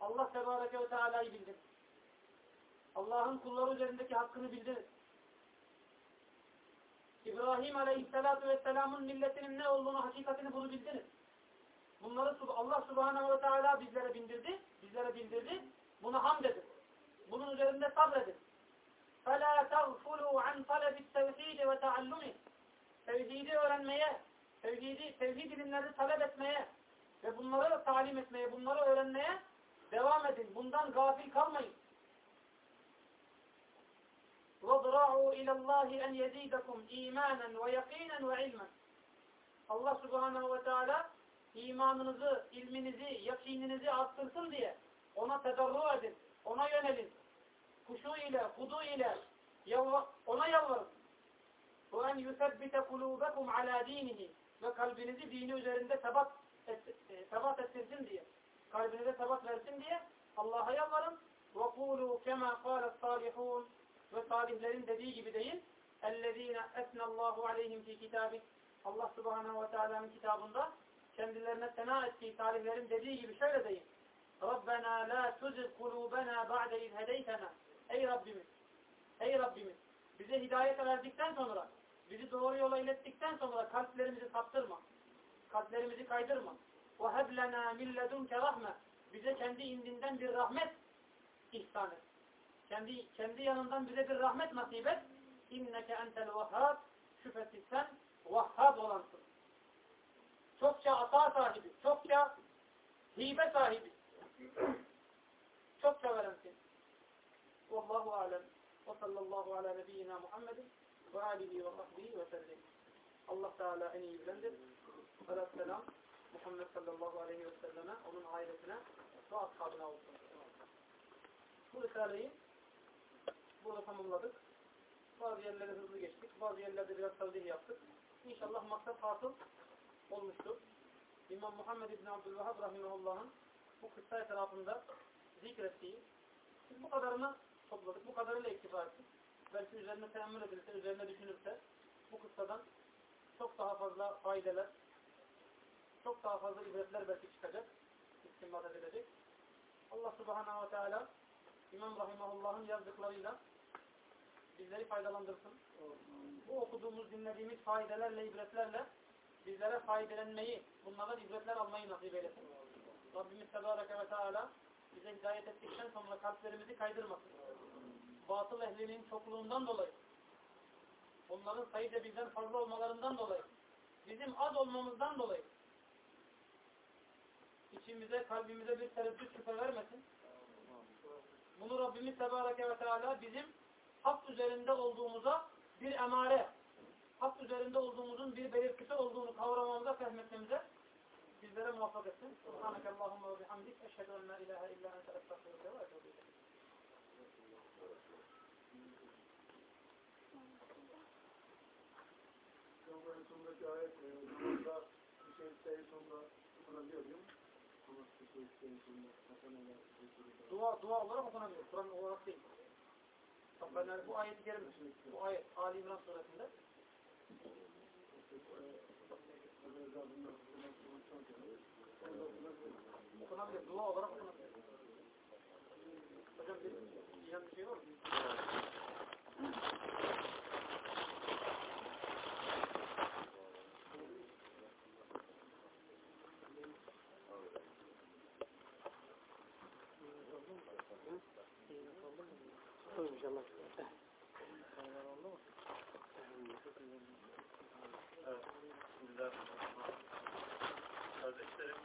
Allah Tebareke ve Teala'yı bildiniz. Allah'ın kulları üzerindeki hakkını bildiniz. İbrahim Aleyhisselatü Vesselam'ın milletinin ne olduğunu, hakikatini bunu bildiniz. Bunları Allah Subhanahu ve Teala bizlere bindirdi, bizlere bildirdi. Buna hamd edin. Bunun üzerinde sabredin. فَلَا تَغْفُلُوا عَنْ طَلَبِ التَّوْحِيدِ وَتَعَلُّمِهِ Tevhidi öğrenmeye, tevhidi, tevhid ilimlerini talep etmeye ve bunları talim etmeye, bunları öğrenmeye devam edin. Bundan gafil kalmayın. وَضْرَعُوا إِلَى اللّٰهِ أَنْ يَزِيدَكُمْ إِيمَانًا وَيَقِينًا وَعِلْمًا Allah subhanahu ve teala imanınızı, ilminizi, yakininizi arttırsın diye ona tedarru edin, ona yönelin. Kuşu ile, hudu ile ona yalvarın. وَاَنْ يُثَبِّتَ قُلُوبَكُمْ عَلَى دِينِهِ Ve kalbinizi dini üzerinde tabat, et, e, tabat ettirsin diye, kalbinize tabat versin diye Allah'a yalvarın. وَقُولُوا كَمَا قَالَ الصَّالِحُونَ Ve salihlerin dediği gibi deyin. اَلَّذ۪ينَ اَثْنَ اللّٰهُ عَلَيْهِمْ فِي كِتَابِهِ Allah subhanahu ve teala'nın kitabında kendilerine sena ettiği salihlerin dediği gibi şöyle deyin. Rabbena la tuzigh kulubena ba'de iz hedeytena. Ey Rabbimiz, ey Rabbimiz, bize hidayet verdikten sonra, bizi doğru yola ilettikten sonra kalplerimizi saptırma, kalplerimizi kaydırma. وَهَبْ لَنَا مِنْ لَدُنْكَ رَحْمَةً Bize kendi indinden bir rahmet ihsan et. Kendi, kendi yanından bize bir rahmet nasip et. İnneke entel vahhab. Şüphesiz sen vahhab olansın. Çokça ata sahibi, çokça hibe sahibi. çokça verensin. Vallahu alem. Ve sallallahu ala nebiyyina Muhammedin ve alihi ve sahbihi ve sellem. Allah Teala en iyi bilendir. Aleyhisselam Muhammed sallallahu aleyhi ve selleme, onun ailesine ve ashabına olsun. Bu Risale'yi burada tamamladık. Bazı yerlere hızlı geçtik. Bazı yerlerde biraz tavzih yaptık. İnşallah maksat hasıl olmuştur. İmam Muhammed İbni Abdülvahab Rahimahullah'ın bu kıssa etrafında zikrettiği bu kadarını topladık. Bu kadarıyla iktifa ettik. Belki üzerine teemmül edilse, üzerine düşünülse bu kıssadan çok daha fazla faydeler, çok daha fazla ibretler belki çıkacak. İstinbat edilecek. Allah Subhanahu ve Teala İmam Rahimahullah'ın yazdıklarıyla bizleri faydalandırsın. Bu okuduğumuz, dinlediğimiz faydelerle, ibretlerle bizlere faydelenmeyi, bunlardan ibretler almayı nasip eylesin. Rabbimiz Tebareke ve Teala bize hidayet ettikten sonra kalplerimizi kaydırmasın. Batıl ehlinin çokluğundan dolayı, onların sayıca bizden fazla olmalarından dolayı, bizim az olmamızdan dolayı, içimize, kalbimize bir tereddüt şüphe vermesin. Bunu Rabbimiz Tebareke ve Teala bizim hak üzerinde olduğumuza bir emare, hak üzerinde olduğumuzun bir belirtisi olduğunu kavramamıza, fehmetmemize bizlere muvaffak etsin. Subhaneke Allahümme ve bihamdik. Eşhedü en la ilahe illa ente estağfirüke ve etûbü sonundaki ayet, bir şey isteği sonunda okunabiliyor değil mi? Dua, dua olarak okunabilir. Kur'an olarak değil. Bak bu ayeti kerime. Bu ayet Ali İmran suresinde okunabilir. Dua olarak okunabilir. Hocam bir bir şey var mı? Olmuş Allah. Evet. Bismillahirrahmanirrahim. Kardeşlerim.